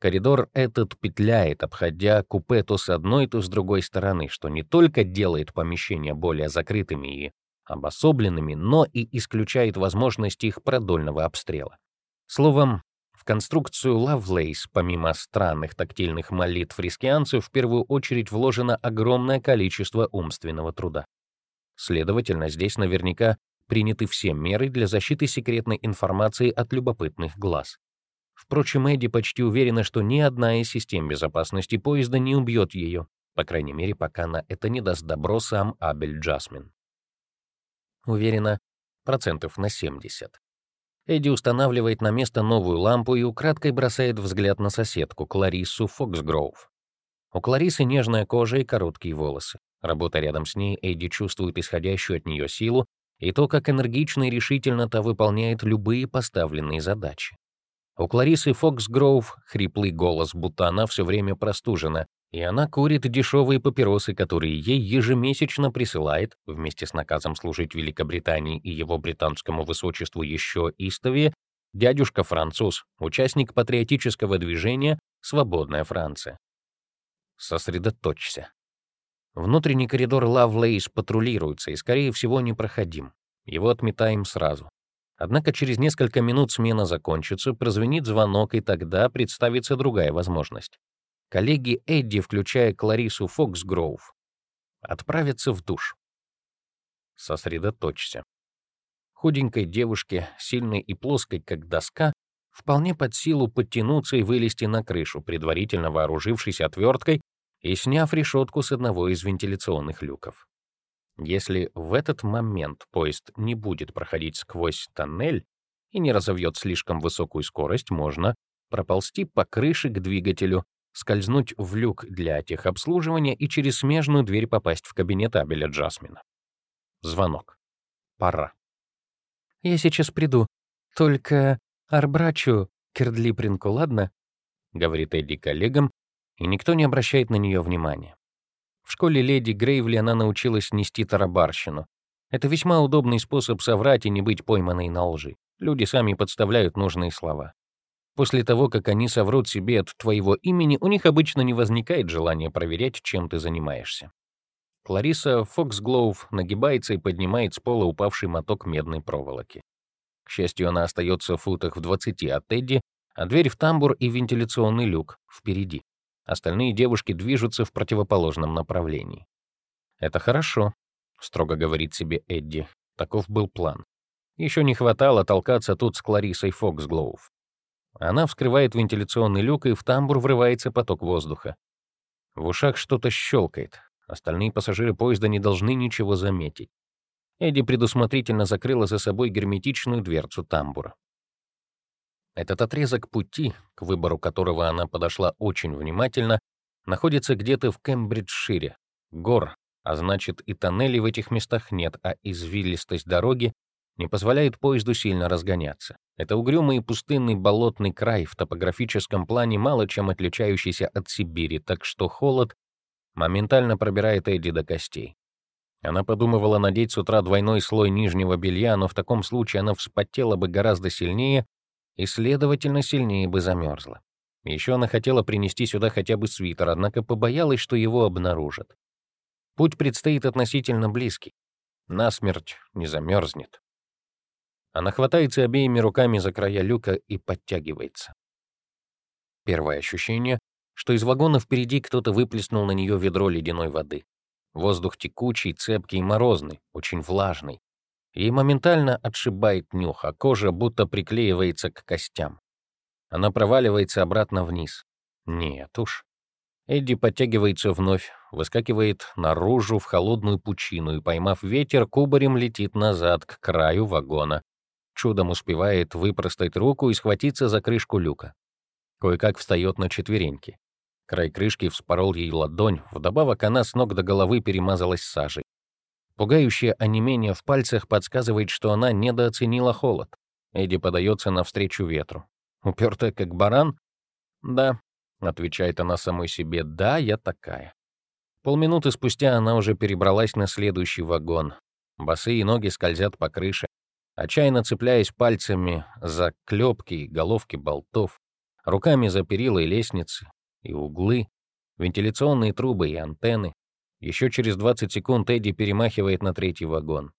Коридор этот петляет, обходя купе то с одной, то с другой стороны, что не только делает помещения более закрытыми и обособленными, но и исключает возможность их продольного обстрела. Словом, конструкцию Лавлейс, помимо странных тактильных молитв рискианцев, в первую очередь вложено огромное количество умственного труда. Следовательно, здесь наверняка приняты все меры для защиты секретной информации от любопытных глаз. Впрочем, Эдди почти уверена, что ни одна из систем безопасности поезда не убьет ее, по крайней мере, пока на это не даст добро сам Абель Джасмин. Уверена, процентов на 70. Эдди устанавливает на место новую лампу и украдкой бросает взгляд на соседку, Клариссу Фоксгроув. У Кларисы нежная кожа и короткие волосы. Работа рядом с ней, Эдди чувствует исходящую от нее силу и то, как энергично и решительно та выполняет любые поставленные задачи. У Кларисы Фоксгроув хриплый голос, будто она все время простужена, и она курит дешевые папиросы, которые ей ежемесячно присылает, вместе с наказом служить Великобритании и его британскому высочеству еще истовее, дядюшка-француз, участник патриотического движения «Свободная Франция». Сосредоточься. Внутренний коридор Лавлейс патрулируется и, скорее всего, непроходим. Его отметаем сразу. Однако через несколько минут смена закончится, прозвенит звонок, и тогда представится другая возможность. Коллеги Эдди, включая Кларису Фоксгроув, отправятся в душ. Сосредоточься. Худенькой девушке, сильной и плоской, как доска, вполне под силу подтянуться и вылезти на крышу, предварительно вооружившись отверткой и сняв решетку с одного из вентиляционных люков. Если в этот момент поезд не будет проходить сквозь тоннель и не разовьет слишком высокую скорость, можно проползти по крыше к двигателю, скользнуть в люк для техобслуживания и через смежную дверь попасть в кабинет Абеля Джасмина. Звонок. Пора.
«Я сейчас приду. Только арбрачу Кердлипринку, ладно?»
— говорит Эдди коллегам, и никто не обращает на нее внимания. В школе леди Грейвли она научилась нести тарабарщину. Это весьма удобный способ соврать и не быть пойманной на лжи. Люди сами подставляют нужные слова. После того, как они соврут себе от твоего имени, у них обычно не возникает желания проверять, чем ты занимаешься. Клариса Фоксглоув нагибается и поднимает с пола упавший моток медной проволоки. К счастью, она остается в футах в 20 от Тедди, а дверь в тамбур и вентиляционный люк впереди. Остальные девушки движутся в противоположном направлении. «Это хорошо», — строго говорит себе Эдди. Таков был план. Еще не хватало толкаться тут с Кларисой Фоксглоув. Она вскрывает вентиляционный люк, и в тамбур врывается поток воздуха. В ушах что-то щелкает. Остальные пассажиры поезда не должны ничего заметить. Эдди предусмотрительно закрыла за собой герметичную дверцу тамбура. Этот отрезок пути, к выбору которого она подошла очень внимательно, находится где-то в Кембриджшире. Гор, а значит и тоннелей в этих местах нет, а извилистость дороги не позволяет поезду сильно разгоняться. Это угрюмый и пустынный болотный край, в топографическом плане мало чем отличающийся от Сибири, так что холод моментально пробирает Эдди до костей. Она подумывала надеть с утра двойной слой нижнего белья, но в таком случае она вспотела бы гораздо сильнее и, следовательно, сильнее бы замерзла. Еще она хотела принести сюда хотя бы свитер, однако побоялась, что его обнаружат. Путь предстоит относительно близкий. Насмерть не замерзнет. Она хватается обеими руками за края люка и подтягивается. Первое ощущение, что из вагона впереди кто-то выплеснул на нее ведро ледяной воды. Воздух текучий, цепкий и морозный, очень влажный. Ей моментально отшибает нюх, а кожа будто приклеивается к костям. Она проваливается обратно вниз. Нет уж. Эдди подтягивается вновь, выскакивает наружу в холодную пучину и, поймав ветер, кубарем летит назад к краю вагона. Чудом успевает выпростать руку и схватиться за крышку люка. Кое-как встает на четвереньки. Край крышки вспорол ей ладонь, вдобавок она с ног до головы перемазалась сажей. Пугающее онемение в пальцах подсказывает, что она недооценила холод. Эдди подается навстречу ветру. Упертая как баран? Да, отвечает она самой себе, да, я такая. Полминуты спустя она уже перебралась на следующий вагон. Босые ноги скользят по крыше. Отчаянно цепляясь пальцами за клепки и головки болтов, руками за перила и лестницы, и углы, вентиляционные трубы и антенны. Еще через 20 секунд Эдди перемахивает на третий вагон.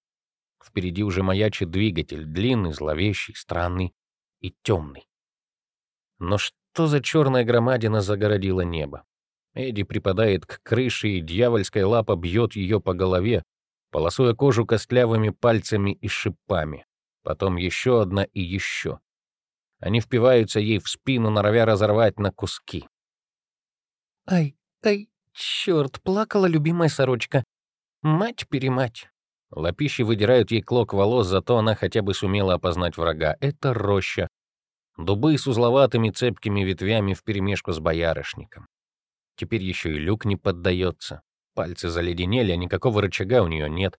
Впереди уже маячит двигатель, длинный, зловещий, странный и темный. Но что за черная громадина загородила небо? Эдди припадает к крыше, и дьявольская лапа бьет ее по голове, полосуя кожу костлявыми пальцами и шипами. Потом еще одна и еще. Они впиваются ей в спину, норовя разорвать на куски.
«Ай, ай, черт, плакала любимая сорочка. Мать-перемать».
Лапищи выдирают ей клок волос, зато она хотя бы сумела опознать врага. Это роща. Дубы с узловатыми цепкими ветвями вперемешку с боярышником. Теперь еще и люк не поддается. Пальцы заледенели, а никакого рычага у нее нет.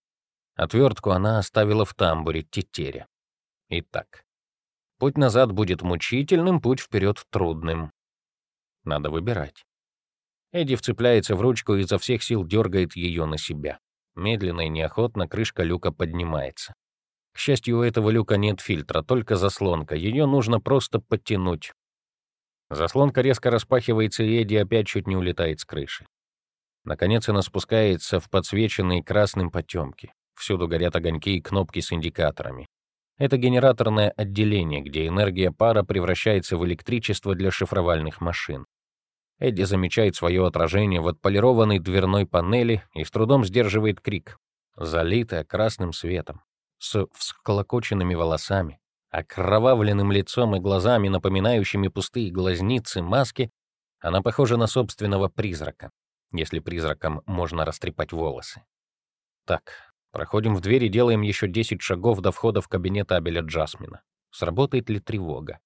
Отвертку она оставила в тамбуре тетере. Итак, путь назад будет мучительным, путь вперед трудным. Надо выбирать. Эдди вцепляется в ручку и изо всех сил дергает ее на себя. Медленно и неохотно крышка люка поднимается. К счастью, у этого люка нет фильтра, только заслонка. Ее нужно просто подтянуть. Заслонка резко распахивается, и Эдди опять чуть не улетает с крыши. Наконец она спускается в подсвеченные красным потемки. Всюду горят огоньки и кнопки с индикаторами. Это генераторное отделение, где энергия пара превращается в электричество для шифровальных машин. Эдди замечает свое отражение в отполированной дверной панели и с трудом сдерживает крик. Залитая красным светом, с всколокоченными волосами, окровавленным лицом и глазами, напоминающими пустые глазницы маски, она похожа на собственного призрака, если призраком можно растрепать волосы. Так, проходим в дверь и делаем еще 10 шагов до входа в кабинет Абеля Джасмина. Сработает ли тревога?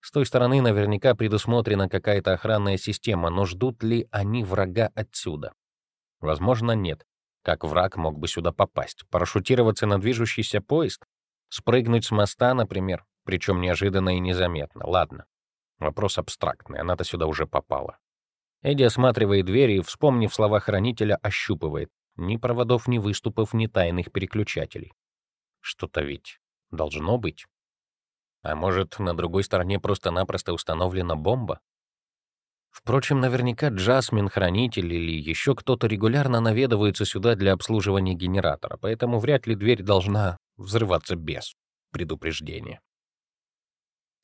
С той стороны наверняка предусмотрена какая-то охранная система, но ждут ли они врага отсюда? Возможно, нет. Как враг мог бы сюда попасть? Парашютироваться на движущийся поезд? Спрыгнуть с моста, например? Причем неожиданно и незаметно. Ладно. Вопрос абстрактный, она-то сюда уже попала. Эдди осматривает двери и, вспомнив слова хранителя, ощупывает. Ни проводов, ни выступов, ни тайных переключателей. Что-то ведь должно быть. А может, на другой стороне просто-напросто установлена бомба? Впрочем, наверняка Джасмин, Хранитель или еще кто-то регулярно наведываются сюда для обслуживания генератора, поэтому вряд ли дверь должна взрываться без предупреждения.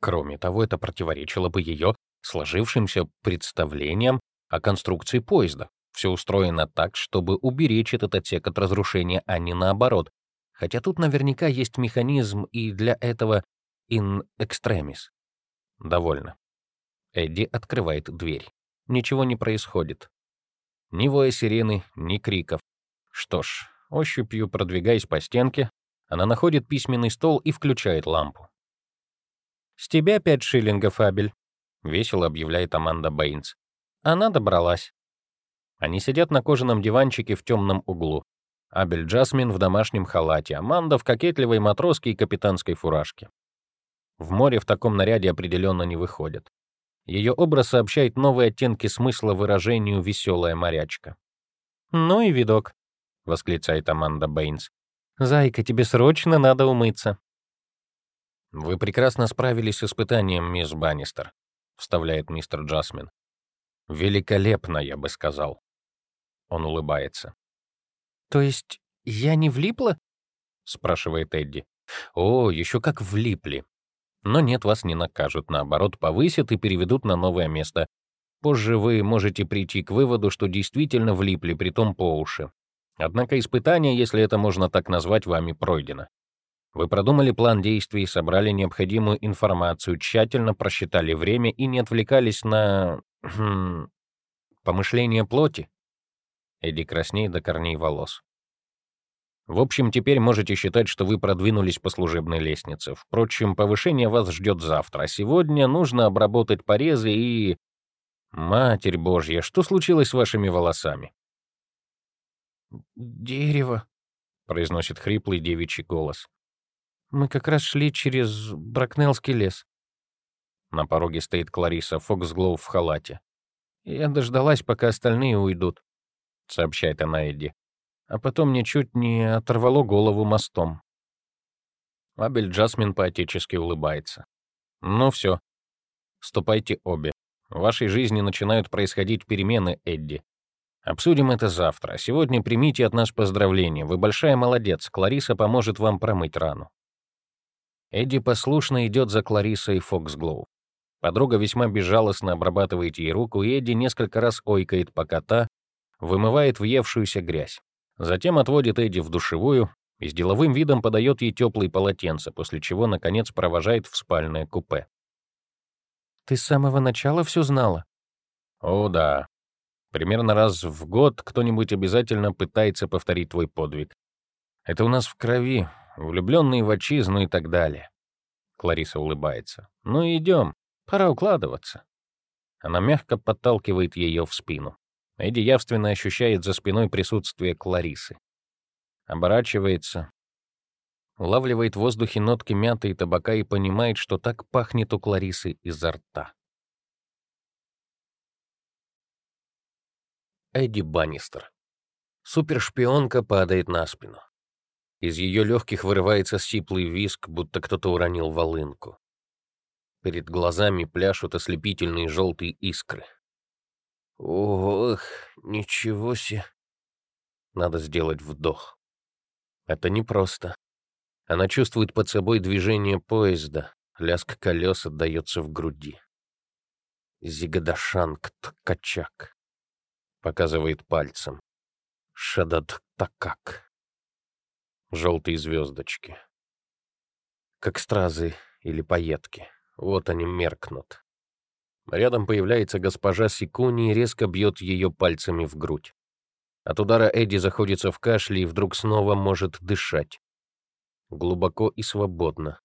Кроме того, это противоречило бы ее сложившимся представлениям о конструкции поезда. Все устроено так, чтобы уберечь этот отсек от разрушения, а не наоборот. Хотя тут наверняка есть механизм и для этого in extremis. Довольно. Эдди открывает дверь. Ничего не происходит. Ни воя сирены, ни криков. Что ж, ощупью продвигаясь по стенке, она находит письменный стол и включает лампу. «С тебя пять шиллингов, Абель», — весело объявляет Аманда Бэйнс. Она добралась. Они сидят на кожаном диванчике в темном углу. Абель Джасмин в домашнем халате, Аманда в кокетливой матроске и капитанской фуражке. В море в таком наряде определенно не выходят. Ее образ сообщает новые оттенки смысла выражению «веселая морячка». «Ну и видок», — восклицает Аманда Бэйнс. «Зайка, тебе срочно надо умыться». «Вы прекрасно справились с испытанием, мисс Баннистер», — вставляет мистер Джасмин. «Великолепно, я бы сказал». Он улыбается.
«То есть я не влипла?»
— спрашивает Эдди. «О, еще как влипли. Но нет, вас не накажут, наоборот, повысят и переведут на новое место. Позже вы можете прийти к выводу, что действительно влипли, притом по уши. Однако испытание, если это можно так назвать, вами пройдено. Вы продумали план действий, собрали необходимую информацию, тщательно просчитали время и не отвлекались на... Помышление плоти. Эдди краснеет до корней волос. В общем, теперь можете считать, что вы продвинулись по служебной лестнице. Впрочем, повышение вас ждет завтра, а сегодня нужно обработать порезы и... Матерь Божья, что случилось с вашими волосами?
«Дерево», — произносит хриплый девичий голос. «Мы как раз шли через Бракнеллский лес».
На пороге стоит Клариса Фоксглоу в халате.
«Я дождалась, пока остальные уйдут», —
сообщает она Эдди
а потом мне чуть не оторвало голову мостом.
Абель Джасмин поотечески улыбается. «Ну все, ступайте обе. В вашей жизни начинают происходить перемены, Эдди. Обсудим это завтра. Сегодня примите от нас поздравления. Вы большая молодец. Клариса поможет вам промыть рану». Эдди послушно идет за Кларисой Фоксглоу. Подруга весьма безжалостно обрабатывает ей руку, и Эдди несколько раз ойкает, пока та вымывает въевшуюся грязь. Затем отводит Эдди в душевую и с деловым видом подает ей теплые полотенца, после чего, наконец, провожает в спальное купе.
«Ты с самого начала все знала?»
«О, да. Примерно раз в год кто-нибудь обязательно пытается повторить твой подвиг. Это у нас в крови, влюбленные в отчизну и так далее». Клариса улыбается. «Ну идем, пора укладываться». Она мягко подталкивает ее в спину. Эдди явственно ощущает за спиной присутствие Кларисы. Оборачивается, улавливает в воздухе нотки мяты и табака и понимает, что так пахнет у Кларисы изо рта. Эдди Баннистер. Супершпионка падает на спину. Из ее легких вырывается сиплый виск, будто кто-то уронил волынку. Перед глазами пляшут ослепительные желтые искры. Ох, ничего себе. Надо сделать вдох. Это непросто. Она чувствует под собой движение поезда, лязг колес отдается в груди. Зигадашанг ткачак. Показывает пальцем. Шадад такак. Желтые звездочки. Как стразы или пайетки. Вот они меркнут. Рядом появляется госпожа Сикуни и резко бьет ее пальцами в грудь. От удара Эдди заходится в кашле и вдруг снова может дышать. Глубоко и свободно.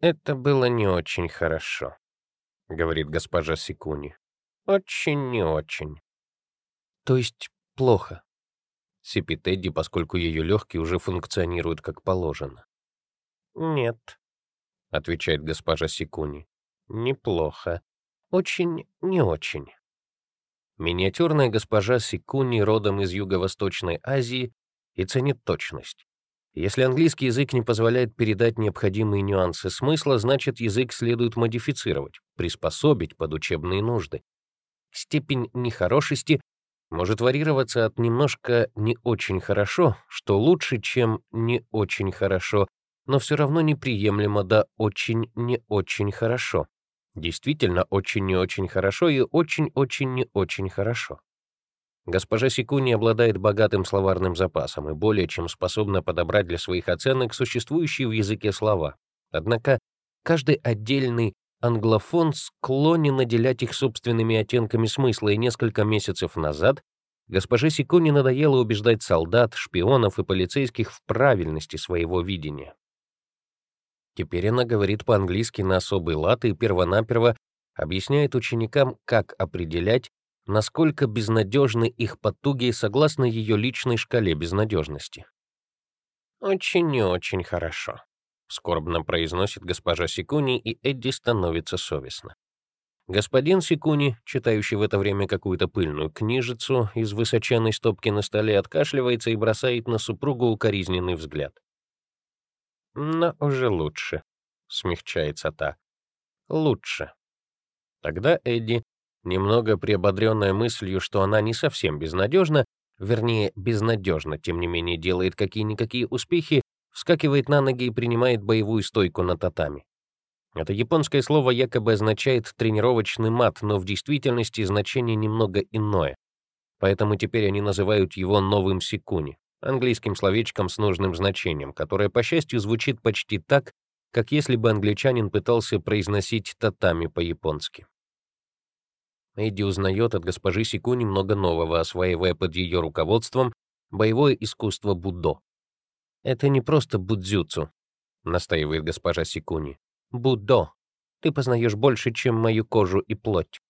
«Это было не очень хорошо», — говорит госпожа Сикуни. «Очень не очень». «То есть плохо?» — сипит Эдди, поскольку ее легкие уже функционируют как положено. «Нет», — отвечает госпожа Сикуни. Неплохо. Очень не очень. Миниатюрная госпожа Сикуни родом из Юго-Восточной Азии и ценит точность. Если английский язык не позволяет передать необходимые нюансы смысла, значит, язык следует модифицировать, приспособить под учебные нужды. Степень нехорошести может варьироваться от немножко не очень хорошо, что лучше, чем не очень хорошо, но все равно неприемлемо до очень не очень хорошо. Действительно очень не очень хорошо и очень-очень не очень хорошо. Госпожа Секуни обладает богатым словарным запасом и более чем способна подобрать для своих оценок существующие в языке слова. Однако каждый отдельный англофон склонен наделять их собственными оттенками смысла, и несколько месяцев назад госпоже Секуни надоело убеждать солдат, шпионов и полицейских в правильности своего видения. Теперь она говорит по-английски на особый лад и первонаперво объясняет ученикам, как определять, насколько безнадежны их потуги согласно ее личной шкале безнадежности. «Очень не очень хорошо», — скорбно произносит госпожа Секуни, и Эдди становится совестно. Господин Секуни, читающий в это время какую-то пыльную книжицу из высоченной стопки на столе, откашливается и бросает на супругу укоризненный взгляд. Но уже лучше, смягчается та. Лучше. Тогда Эдди, немного приободренная мыслью, что она не совсем безнадежна, вернее, безнадежно, тем не менее делает какие-никакие успехи, вскакивает на ноги и принимает боевую стойку на татами. Это японское слово якобы означает тренировочный мат, но в действительности значение немного иное. Поэтому теперь они называют его новым секуни английским словечком с нужным значением, которое, по счастью, звучит почти так, как если бы англичанин пытался произносить татами по-японски. Эдди узнает от госпожи Сику немного нового, осваивая под ее руководством боевое искусство буддо. «Это не просто будзюцу», — настаивает госпожа Сикуни. «Буддо. Ты познаешь больше, чем мою кожу и плоть».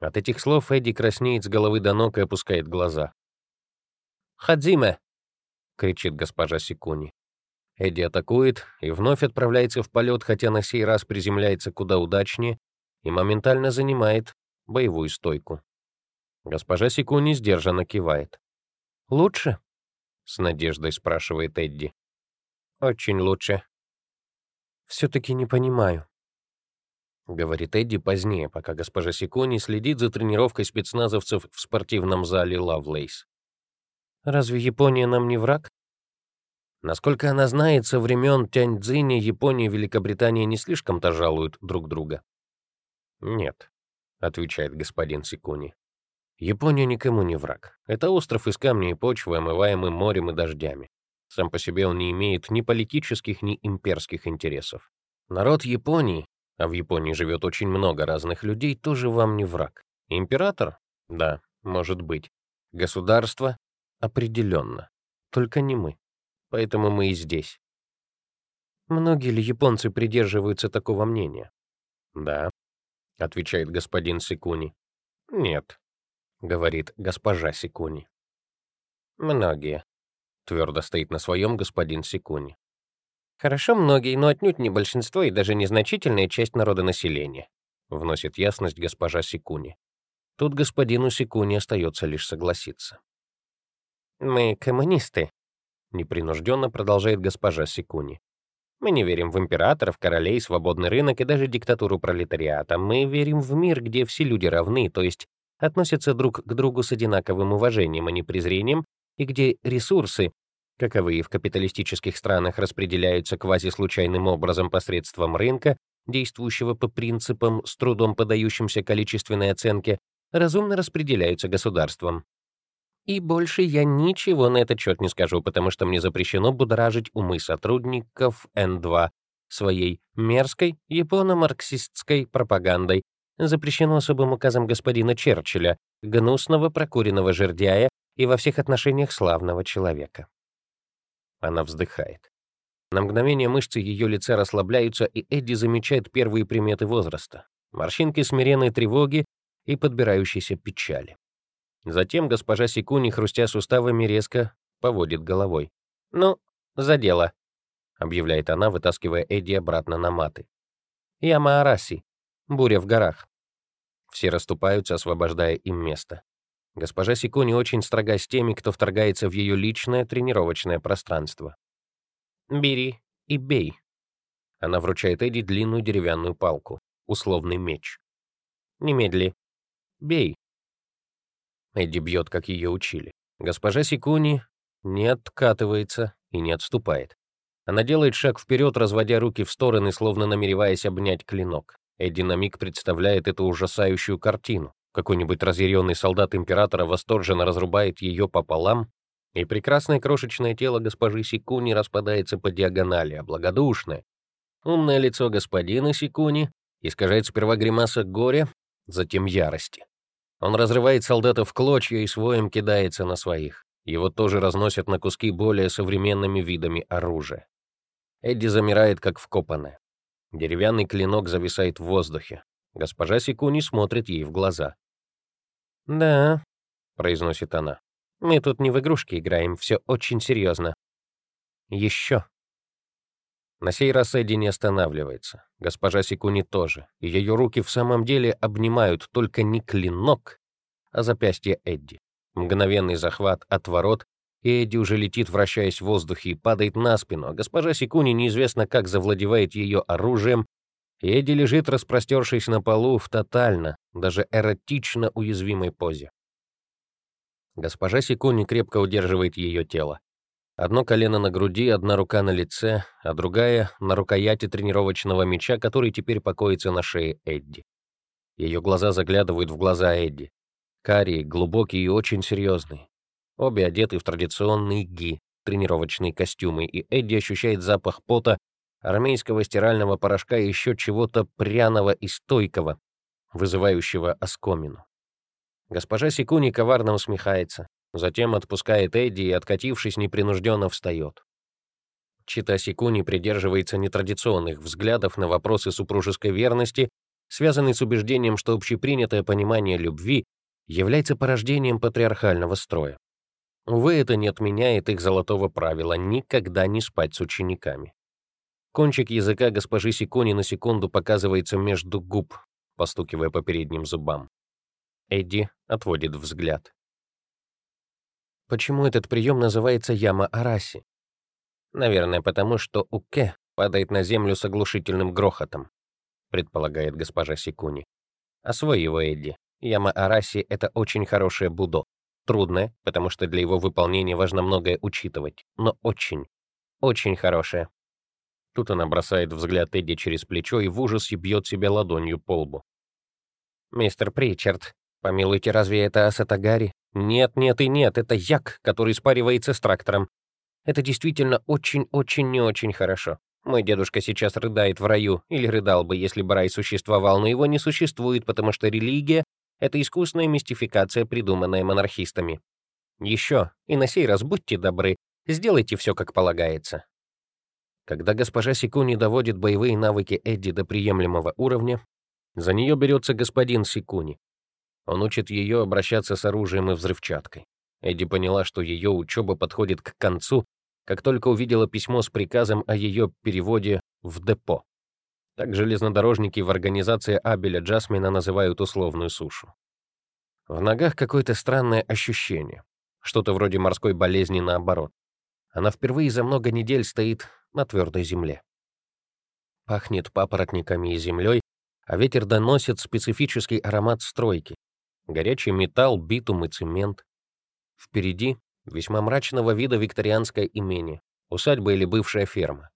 От этих слов Эдди краснеет с головы до ног и опускает глаза. «Хадзиме!» Кричит госпожа Сикуни. Эдди атакует и вновь отправляется в полет, хотя на сей раз приземляется куда удачнее и моментально занимает боевую стойку. Госпожа Сикуни сдержанно кивает. «Лучше?» — с надеждой спрашивает Эдди. очень лучше.
Все-таки не понимаю.
— говорит Эдди позднее, пока госпожа Сикони следит за тренировкой спецназовцев в спортивном зале Лавлейс.
«Разве Япония нам не враг?»
Насколько она знает, со времен Тяньцзиня Япония и Великобритания не слишком-то жалуют друг друга. «Нет», — отвечает господин Сикуни. «Япония никому не враг. Это остров из камня и почвы, омываемый морем и дождями. Сам по себе он не имеет ни политических, ни имперских интересов. Народ Японии а в Японии живет очень много разных людей, тоже вам не враг. Император? Да, может быть. Государство? Определенно. Только не мы. Поэтому мы и здесь.
Многие ли японцы придерживаются такого мнения?
Да, отвечает господин Сикуни. Нет, говорит госпожа Сикуни. Многие. Твердо стоит на своем господин Сикуни. Хорошо многие, но отнюдь не большинство и даже незначительная часть народонаселения, вносит ясность госпожа Сикуни. Тут господину Сикуни остается лишь согласиться. Мы коммунисты, непринужденно продолжает госпожа Сикуни. Мы не верим в императоров, королей, свободный рынок и даже диктатуру пролетариата. Мы верим в мир, где все люди равны, то есть относятся друг к другу с одинаковым уважением, а не презрением, и где ресурсы, каковы и в капиталистических странах распределяются квазислучайным образом посредством рынка, действующего по принципам, с трудом подающимся количественной оценке, разумно распределяются государством. И больше я ничего на этот счет не скажу, потому что мне запрещено будоражить умы сотрудников Н2 своей мерзкой японо-марксистской пропагандой, запрещено особым указом господина Черчилля, гнусного прокуренного жердяя и во всех отношениях славного человека. Она вздыхает. На мгновение мышцы ее лица расслабляются, и Эдди замечает первые приметы возраста. Морщинки смиренной тревоги и подбирающейся печали. Затем госпожа Секуни, хрустя суставами, резко поводит головой. «Ну, за дело», — объявляет она, вытаскивая Эдди обратно на маты. «Яма Араси. Буря в горах». Все расступаются, освобождая им место. Госпожа Сикуни очень строга с теми, кто вторгается в ее личное тренировочное пространство. «Бери и бей». Она вручает Эдди длинную деревянную палку, условный меч. «Немедли. Бей». Эдди бьет, как ее учили. Госпожа Сикуни не откатывается и не отступает. Она делает шаг вперед, разводя руки в стороны, словно намереваясь обнять клинок. Эдди на миг представляет эту ужасающую картину. Какой-нибудь разъяренный солдат императора восторженно разрубает ее пополам, и прекрасное крошечное тело госпожи Сикуни распадается по диагонали, а благодушное, умное лицо господина Сикуни искажает сперва гримаса горя, затем ярости. Он разрывает солдата в клочья и своим кидается на своих. Его тоже разносят на куски более современными видами оружия. Эдди замирает, как вкопанная. Деревянный клинок зависает в воздухе. Госпожа Сикуни смотрит ей в глаза. «Да», — произносит она, — «мы тут не в игрушки играем, все очень серьезно. Еще». На сей раз Эдди не останавливается. Госпожа Сикуни тоже. И ее руки в самом деле обнимают только не клинок, а запястье Эдди. Мгновенный захват, отворот, и Эдди уже летит, вращаясь в воздухе, и падает на спину, а госпожа Сикуни неизвестно как завладевает ее оружием Эдди лежит, распростершись на полу, в тотально, даже эротично уязвимой позе. Госпожа Секуни крепко удерживает ее тело. Одно колено на груди, одна рука на лице, а другая — на рукояти тренировочного меча, который теперь покоится на шее Эдди. Ее глаза заглядывают в глаза Эдди. Карие, глубокие и очень серьезные. Обе одеты в традиционные ги, тренировочные костюмы, и Эдди ощущает запах пота армейского стирального порошка и еще чего-то пряного и стойкого, вызывающего оскомину. Госпожа Секуни коварно усмехается, затем отпускает Эдди и, откатившись, непринужденно встает. Чита Секуни придерживается нетрадиционных взглядов на вопросы супружеской верности, связанные с убеждением, что общепринятое понимание любви является порождением патриархального строя. Увы, это не отменяет их золотого правила никогда не спать с учениками. Кончик языка госпожи Сикони на секунду показывается между губ, постукивая по передним зубам. Эдди отводит взгляд. Почему этот прием называется яма Араси? Наверное, потому что Уке падает на землю с оглушительным грохотом, предполагает госпожа Сикуни. Освой его, Эдди. Яма Араси — это очень хорошее будо. Трудное, потому что для его выполнения важно многое учитывать, но очень, очень хорошее. Тут она бросает взгляд Эдди через плечо и в ужасе бьет себя ладонью по лбу. «Мистер Причард, помилуйте, разве это Асатагари? Нет, нет и нет, это як, который спаривается с трактором. Это действительно очень-очень не очень хорошо. Мой дедушка сейчас рыдает в раю, или рыдал бы, если бы рай существовал, но его не существует, потому что религия — это искусная мистификация, придуманная монархистами. Еще, и на сей раз будьте добры, сделайте все как полагается. Когда госпожа Секуни доводит боевые навыки Эдди до приемлемого уровня, за нее берется господин Секуни. Он учит ее обращаться с оружием и взрывчаткой. Эдди поняла, что ее учеба подходит к концу, как только увидела письмо с приказом о ее переводе в депо. Так железнодорожники в организации Абеля Джасмина называют условную сушу. В ногах какое-то странное ощущение, что-то вроде морской болезни наоборот. Она впервые за много недель стоит на твердой земле. Пахнет папоротниками и землей, а ветер доносит специфический аромат стройки. Горячий металл, битум и цемент. Впереди Весьма мрачного вида викторианское имение, усадьба или бывшая ферма.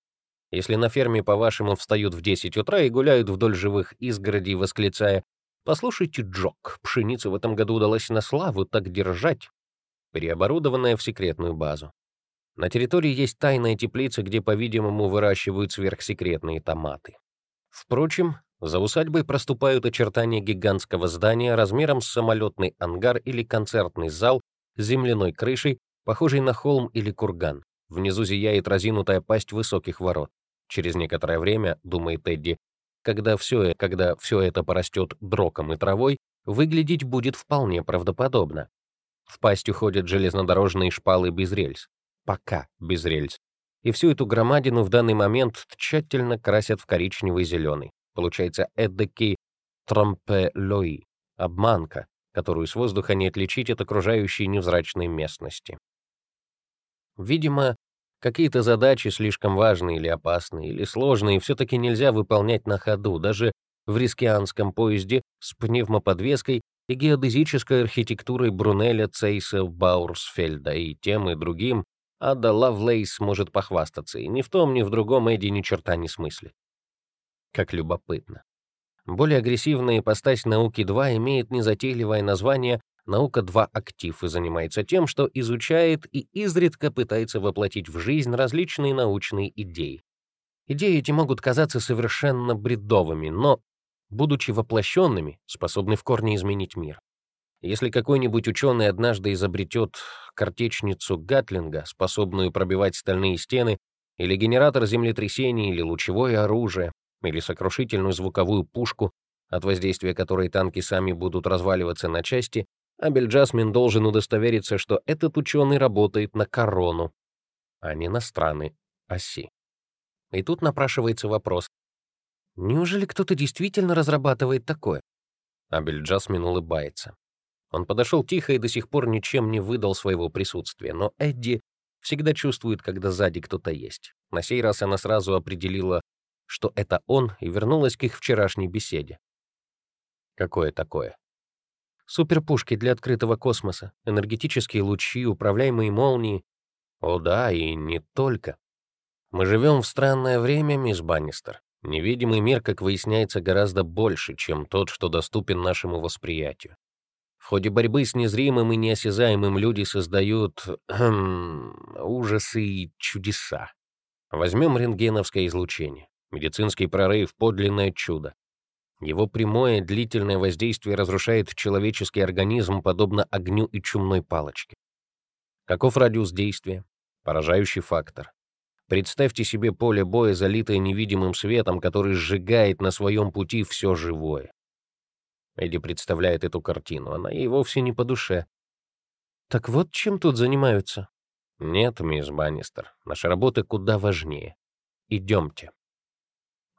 Если на ферме, по-вашему, встают в 10 утра и гуляют вдоль живых изгородей, восклицая «Послушайте, Джок, пшеница в этом году удалась на славу, так держать», переоборудованная в секретную базу. На территории есть тайная теплица, где, по-видимому, выращивают сверхсекретные томаты. Впрочем, за усадьбой проступают очертания гигантского здания размером с самолетный ангар или концертный зал с земляной крышей, похожей на холм или курган. Внизу зияет разинутая пасть высоких ворот. Через некоторое время, думает Эдди, когда все, э, когда все это порастет дроком и травой, выглядеть будет вполне правдоподобно. В пасть уходят железнодорожные шпалы без рельс. Пока без рельс. И всю эту громадину в данный момент тщательно красят в коричневый зеленый. Получается эдакий тромпе-лои, обманка, которую с воздуха не отличить от окружающей невзрачной местности. Видимо, какие-то задачи слишком важные или опасные, или сложные все-таки нельзя выполнять на ходу, даже в рискианском поезде с пневмоподвеской и геодезической архитектурой Брунеля, Цейса, Баурсфельда и тем и другим, Ада Лавлейс может похвастаться, и ни в том, ни в другом Эдди ни черта не смыслит. Как любопытно. Более агрессивная ипостась науки 2 имеет незатейливое название «Наука-2 актив» и занимается тем, что изучает и изредка пытается воплотить в жизнь различные научные идеи. Идеи эти могут казаться совершенно бредовыми, но, будучи воплощенными, способны в корне изменить мир. Если какой-нибудь ученый однажды изобретет картечницу Гатлинга, способную пробивать стальные стены, или генератор землетрясений, или лучевое оружие, или сокрушительную звуковую пушку, от воздействия которой танки сами будут разваливаться на части, Абель Джасмин должен удостовериться, что этот ученый работает на корону, а не на страны оси. И тут напрашивается вопрос. Неужели кто-то действительно разрабатывает такое? Абель Джасмин улыбается. Он подошел тихо и до сих пор ничем не выдал своего присутствия, но Эдди всегда чувствует, когда сзади кто-то есть. На сей раз она сразу определила что это он, и вернулась к их вчерашней беседе. Какое такое? Суперпушки для открытого космоса, энергетические лучи, управляемые молнии. О да, и не только. Мы живем в странное время, мисс Баннистер. Невидимый мир, как выясняется, гораздо больше, чем тот, что доступен нашему восприятию. В ходе борьбы с незримым и неосязаемым люди создают ужасы и чудеса. Возьмем рентгеновское излучение. Медицинский прорыв — подлинное чудо. Его прямое длительное воздействие разрушает человеческий организм подобно огню и чумной палочке. Каков радиус действия? Поражающий фактор. Представьте себе поле боя, залитое невидимым светом, который сжигает на своем пути все живое. Эдди представляет эту картину, она ей вовсе не по душе. Так вот чем тут занимаются? Нет, мисс Баннистер, наша работа куда важнее. Идемте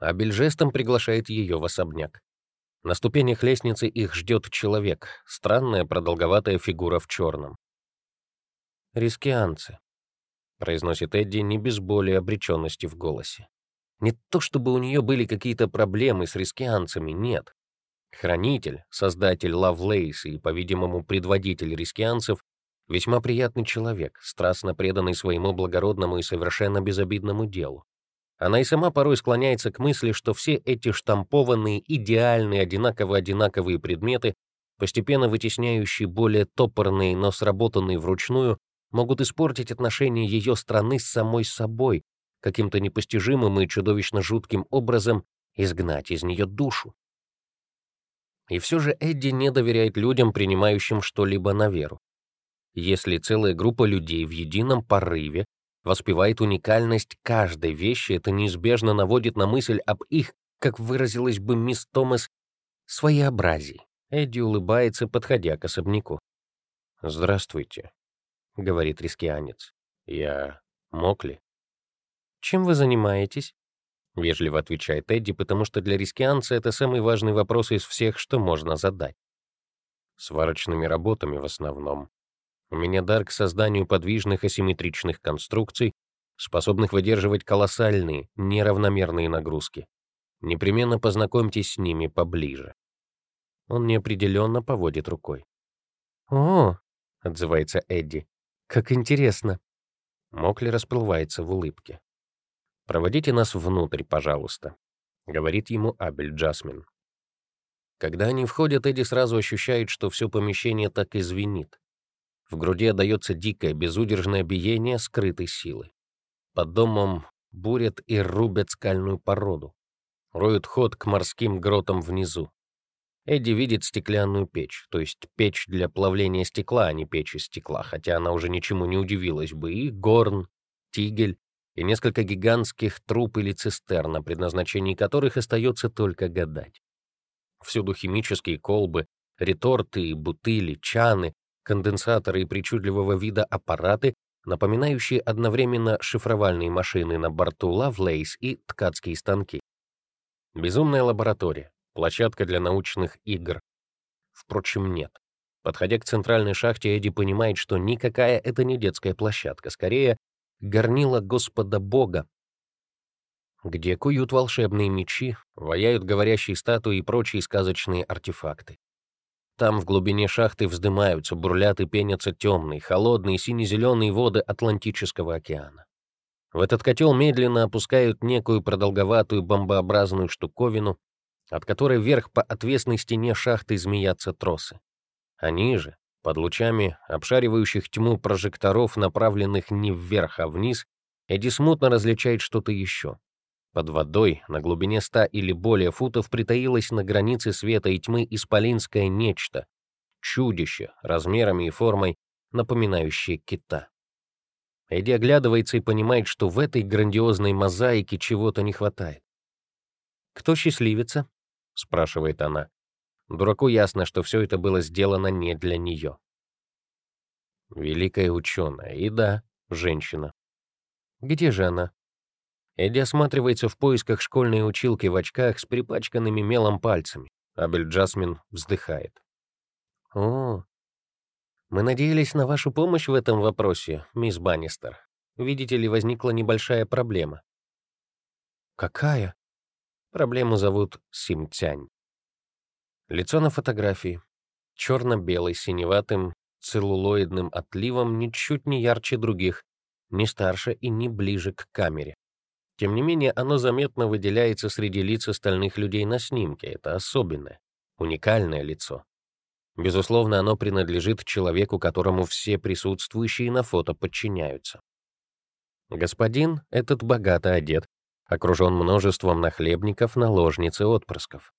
а жестом приглашает ее в особняк. На ступенях лестницы их ждет человек, странная продолговатая фигура в черном. Рискианцы. — произносит Эдди не без боли обреченности в голосе. Не то чтобы у нее были какие-то проблемы с рискианцами, нет. Хранитель, создатель Лавлейс и, по-видимому, предводитель рискианцев — весьма приятный человек, страстно преданный своему благородному и совершенно безобидному делу. Она и сама порой склоняется к мысли, что все эти штампованные, идеальные, одинаково-одинаковые предметы, постепенно вытесняющие более топорные, но сработанные вручную, могут испортить отношения ее страны с самой собой, каким-то непостижимым и чудовищно жутким образом изгнать из нее душу. И все же Эдди не доверяет людям, принимающим что-либо на веру. Если целая группа людей в едином порыве воспевает уникальность каждой вещи, это неизбежно наводит на мысль об их, как выразилась бы мисс Томас, своеобразии. Эдди улыбается, подходя к особняку. «Здравствуйте», — говорит рискианец. «Я Мокли?» «Чем вы занимаетесь?» — вежливо отвечает Эдди, потому что для рискианца это самый важный вопрос из всех, что можно задать. «Сварочными работами в основном. У меня дар к созданию подвижных асимметричных конструкций, способных выдерживать колоссальные, неравномерные нагрузки. Непременно познакомьтесь с ними поближе». Он неопределенно поводит рукой. «О!» — отзывается Эдди. «Как интересно!» Мокли расплывается в улыбке. «Проводите нас внутрь, пожалуйста», — говорит ему Абель Джасмин. Когда они входят, Эдди сразу ощущает, что все помещение так и звенит. В груди отдается дикое, безудержное биение скрытой силы. Под домом бурят и рубят скальную породу. Роют ход к морским гротам внизу. Эдди видит стеклянную печь, то есть печь для плавления стекла, а не печь из стекла, хотя она уже ничему не удивилась бы, и горн, тигель, и несколько гигантских труб или цистерн, о предназначении которых остается только гадать. Всюду химические колбы, реторты, бутыли, чаны, конденсаторы и причудливого вида аппараты, напоминающие одновременно шифровальные машины на борту Лавлейс и ткацкие станки. Безумная лаборатория, площадка для научных игр. Впрочем, нет. Подходя к центральной шахте, Эдди понимает, что никакая это не детская площадка, скорее, горнила Господа Бога, где куют волшебные мечи, ваяют говорящие статуи и прочие сказочные артефакты. Там в глубине шахты вздымаются, бурлят и пенятся темные, холодные сине-зеленые воды Атлантического океана. В этот котел медленно опускают некую продолговатую бомбообразную штуковину, от которой вверх по отвесной стене шахты змеятся тросы. Они же, под лучами обшаривающих тьму прожекторов, направленных не вверх, а вниз, Эдди смутно различает что-то еще. Под водой, на глубине ста или более футов, притаилось на границе света и тьмы исполинское нечто, чудище, размерами и формой, напоминающее кита. Эдди оглядывается и понимает, что в этой грандиозной мозаике чего-то не хватает. «Кто счастливится?» — спрашивает она. Дураку ясно, что все это было сделано не для нее. Великая ученая, и да, женщина. Где же она? Эдди осматривается в поисках школьной училки в очках с перепачканными мелом пальцами. Абель Джасмин вздыхает. «О, мы надеялись на вашу помощь в этом вопросе, мисс Баннистер. Видите ли, возникла небольшая проблема». «Какая?» Проблему зовут Симтянь. Лицо на фотографии. Черно-белый, синеватым, целлулоидным отливом, ничуть не ярче других, не старше и не ближе к камере. Тем не менее, оно заметно выделяется среди лиц остальных людей на снимке. Это особенное, уникальное лицо. Безусловно, оно принадлежит человеку, которому все присутствующие на фото подчиняются. Господин этот богато одет, окружен множеством нахлебников, наложниц и отпрысков.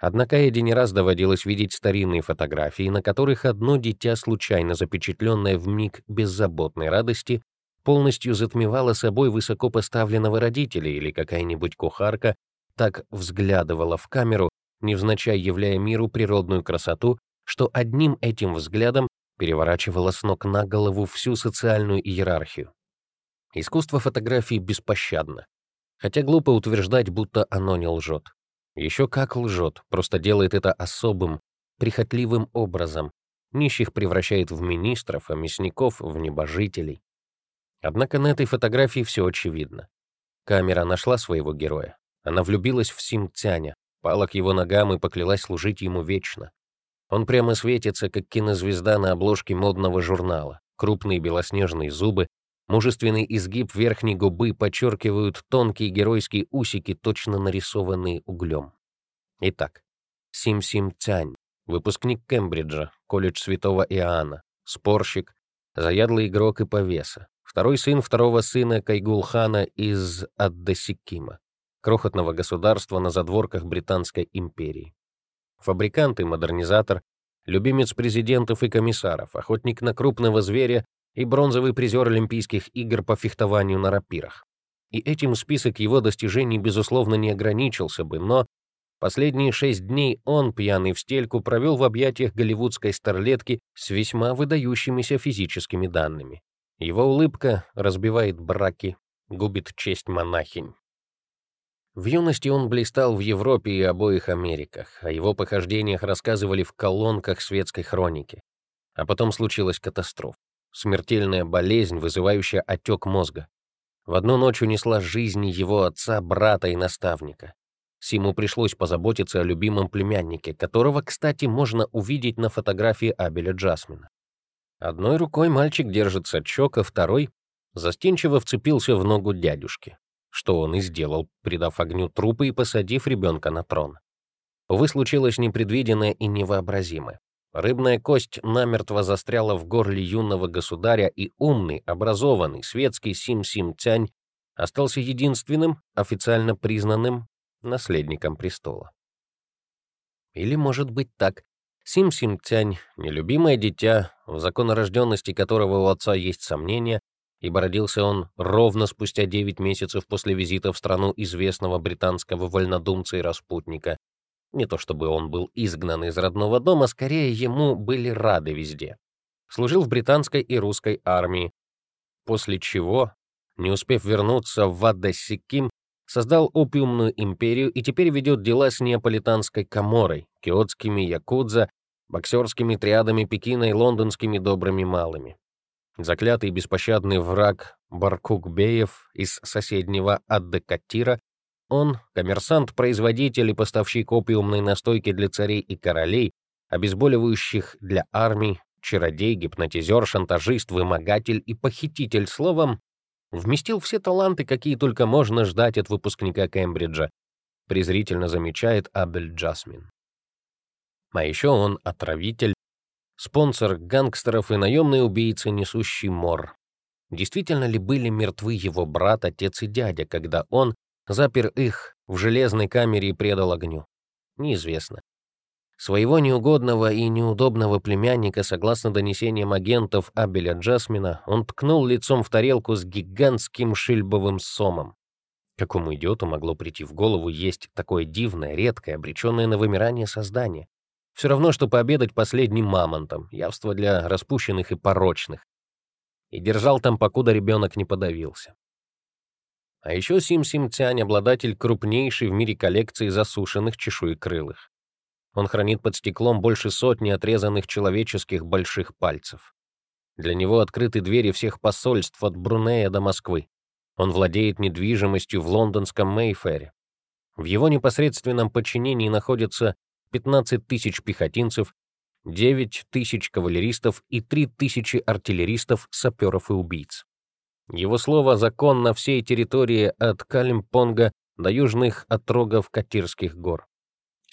Однако Эдди не раз доводилось видеть старинные фотографии, на которых одно дитя, случайно запечатленное в миг беззаботной радости, полностью затмевало собой высоко поставленного родителя или какая-нибудь кухарка так взглядывала в камеру, невзначай являя миру природную красоту, что одним этим взглядом переворачивала с ног на голову всю социальную иерархию. Искусство фотографии беспощадно, хотя глупо утверждать, будто оно не лжет. Еще как лжет, просто делает это особым, прихотливым образом. Нищих превращает в министров, а мясников — в небожителей. Однако на этой фотографии все очевидно. Камера нашла своего героя. Она влюбилась в Сим Тяня, пала к его ногам и поклялась служить ему вечно. Он прямо светится, как кинозвезда на обложке модного журнала. Крупные белоснежные зубы, мужественный изгиб верхней губы подчеркивают тонкие геройские усики, точно нарисованные углем. Итак, Сим-Сим Тянь, выпускник Кембриджа, колледж Святого Иоанна, спорщик, заядлый игрок и повеса, второй сын второго сына Кайгулхана из Аддесикима, крохотного государства на задворках Британской империи. Фабрикант и модернизатор, любимец президентов и комиссаров, охотник на крупного зверя и бронзовый призер Олимпийских игр по фехтованию на рапирах. И этим список его достижений, безусловно, не ограничился бы, но последние шесть дней он, пьяный в стельку, провел в объятиях голливудской старлетки с весьма выдающимися физическими данными. Его улыбка разбивает браки, губит честь монахинь. В юности он блистал в Европе и обоих Америках, о его похождениях рассказывали в колонках светской хроники. А потом случилась катастрофа. Смертельная болезнь, вызывающая отек мозга. В одну ночь унесла жизни его отца, брата и наставника. Симу пришлось позаботиться о любимом племяннике, которого, кстати, можно увидеть на фотографии Абеля Джасмина. Одной рукой мальчик держится чока, второй застенчиво вцепился в ногу дядюшки что он и сделал, придав огню трупы и посадив ребенка на трон. Увы, случилось непредвиденное и невообразимое. Рыбная кость намертво застряла в горле юного государя, и умный, образованный, светский Сим-Сим-Тянь остался единственным официально признанным наследником престола. Или, может быть, так. Сим-Сим-Тянь, нелюбимое дитя, в законорожденности которого у отца есть сомнения, ибо родился он ровно спустя 9 месяцев после визита в страну известного британского вольнодумца и распутника. Не то чтобы он был изгнан из родного дома, скорее ему были рады везде. Служил в британской и русской армии, после чего, не успев вернуться в Аддасиким, создал опиумную империю и теперь ведет дела с неаполитанской коморой, киотскими якудза, боксерскими триадами Пекина и лондонскими добрыми малыми. Заклятый беспощадный враг Баркукбеев из соседнего Аддекатира, он — коммерсант-производитель и поставщик опиумной настойки для царей и королей, обезболивающих для армий, чародей, гипнотизер, шантажист, вымогатель и похититель, словом, вместил все таланты, какие только можно ждать от выпускника Кембриджа, презрительно замечает Абель Джасмин. А еще он отравитель, спонсор гангстеров и наемный убийца, несущий мор. Действительно ли были мертвы его брат, отец и дядя, когда он запер их в железной камере и предал огню? Неизвестно. Своего неугодного и неудобного племянника, согласно донесениям агентов Абеля Джасмина, он ткнул лицом в тарелку с гигантским шильбовым сомом. Какому идиоту могло прийти в голову есть такое дивное, редкое, обреченное на вымирание создание? Все равно, что пообедать последним мамонтом, явство для распущенных и порочных. И держал там, покуда ребенок не подавился. А еще Сим-Сим Тянь — обладатель крупнейшей в мире коллекции засушенных чешуекрылых. Он хранит под стеклом больше сотни отрезанных человеческих больших пальцев. Для него открыты двери всех посольств от Брунея до Москвы. Он владеет недвижимостью в лондонском Мейфере. В его непосредственном подчинении находятся 15 тысяч пехотинцев, 9 тысяч кавалеристов и 3 тысячи артиллеристов, саперов и убийц. Его слово — закон на всей территории от Калимпонга до южных отрогов Катирских гор.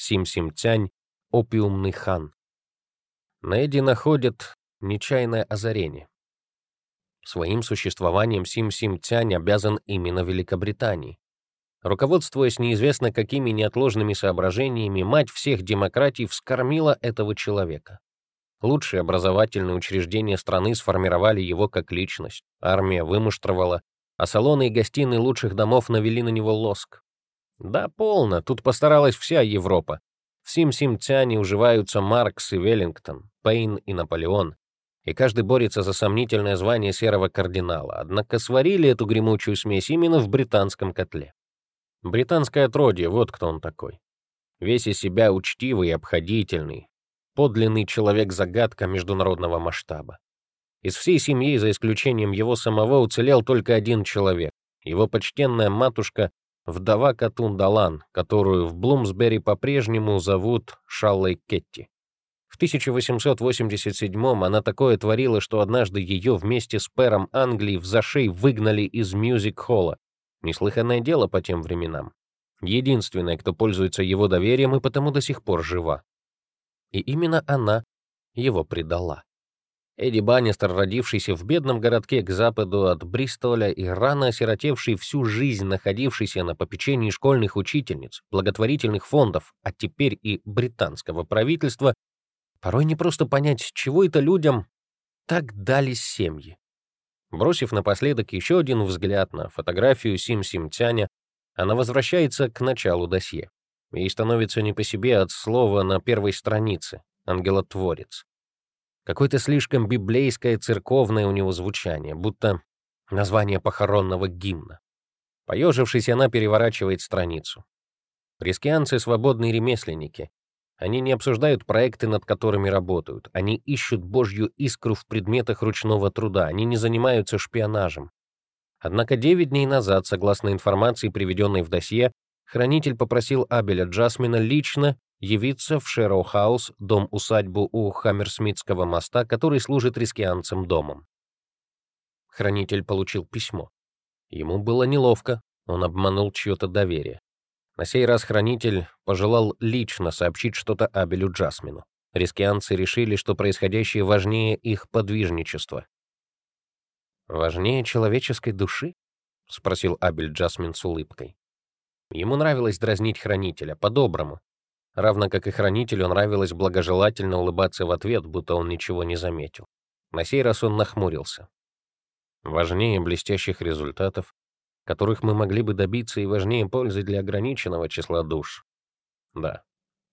Сим-Сим-Тянь — опиумный хан. На Эдди находят нечаянное озарение. Своим существованием Сим-Сим-Тянь обязан именно Великобритании. Руководствуясь неизвестно какими неотложными соображениями, мать всех демократий вскормила этого человека. Лучшие образовательные учреждения страны сформировали его как личность, армия вымуштровала, а салоны и гостиные лучших домов навели на него лоск. Да, полно, тут постаралась вся Европа. В Сим-Сим-Тяне уживаются Маркс и Веллингтон, Пейн и Наполеон, и каждый борется за сомнительное звание серого кардинала, однако сварили эту гремучую смесь именно в британском котле. Британское отродье, вот кто он такой. Весь из себя учтивый и обходительный, подлинный человек-загадка международного масштаба. Из всей семьи, за исключением его самого, уцелел только один человек. Его почтенная матушка, вдова Катундалан, которую в Блумсбери по-прежнему зовут Шаллой Кетти. В 1887 она такое творила, что однажды ее вместе с пэром Англии в зашей выгнали из мюзик-холла. Неслыханное дело по тем временам. Единственная, кто пользуется его доверием и потому до сих пор жива. И именно она его предала. Эдди Баннистер, родившийся в бедном городке к западу от Бристоля и рано осиротевший всю жизнь, находившийся на попечении школьных учительниц, благотворительных фондов, а теперь и британского правительства, порой не просто понять, чего это людям так дались семьи. Бросив напоследок еще один взгляд на фотографию Сим-Сим-Тяня, она возвращается к началу досье. Ей становится не по себе от слова на первой странице «ангелотворец». Какое-то слишком библейское церковное у него звучание, будто название похоронного гимна. Поежившись, она переворачивает страницу. Рискианцы — свободные ремесленники. Они не обсуждают проекты, над которыми работают. Они ищут божью искру в предметах ручного труда. Они не занимаются шпионажем. Однако 9 дней назад, согласно информации, приведенной в досье, хранитель попросил Абеля Джасмина лично явиться в Шэроу-хаус, дом-усадьбу у Хаммерсмитского моста, который служит рискианцам домом. Хранитель получил письмо. Ему было неловко, он обманул чье-то доверие. На сей раз хранитель пожелал лично сообщить что-то Абелю Джасмину. Рискианцы решили, что происходящее важнее их подвижничества. «Важнее человеческой души?» — спросил Абель Джасмин с улыбкой. Ему нравилось дразнить хранителя, по-доброму, равно как и хранителю нравилось благожелательно улыбаться в ответ, будто он ничего не заметил. На сей раз он нахмурился. Важнее блестящих результатов, которых мы могли бы добиться, и важнее пользы для ограниченного числа душ. Да,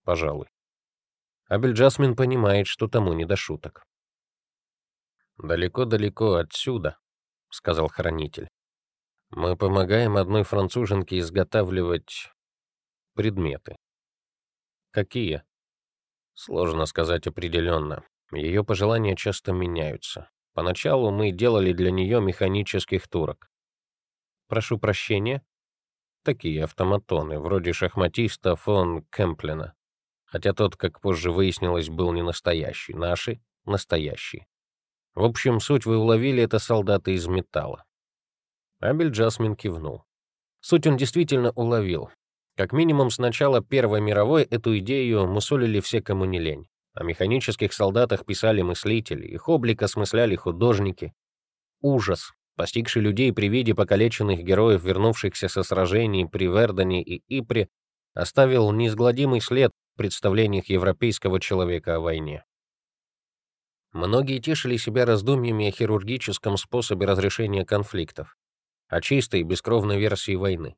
пожалуй. Абель Джасмин понимает, что тому не до шуток. «Далеко-далеко отсюда», — сказал хранитель. «Мы помогаем одной француженке изготавливать предметы. Какие? Сложно сказать определенно. Ее пожелания часто меняются. Поначалу мы делали для нее механических турок. Прошу прощения. Такие автоматоны, вроде шахматиста фон Кемплена. Хотя тот, как позже выяснилось, был не настоящий. Наши — настоящие. В общем, суть вы уловили — это солдаты из металла. Абель Джасмин кивнул. Суть он действительно уловил. Как минимум, с начала Первой мировой эту идею мусолили все, кому не лень. О механических солдатах писали мыслители, их облик осмысляли художники. Ужас, постигший людей при виде покалеченных героев, вернувшихся со сражений при Вердоне и Ипре, оставил неизгладимый след в представлениях европейского человека о войне. Многие тешили себя раздумьями о хирургическом способе разрешения конфликтов, о чистой бескровной версии войны.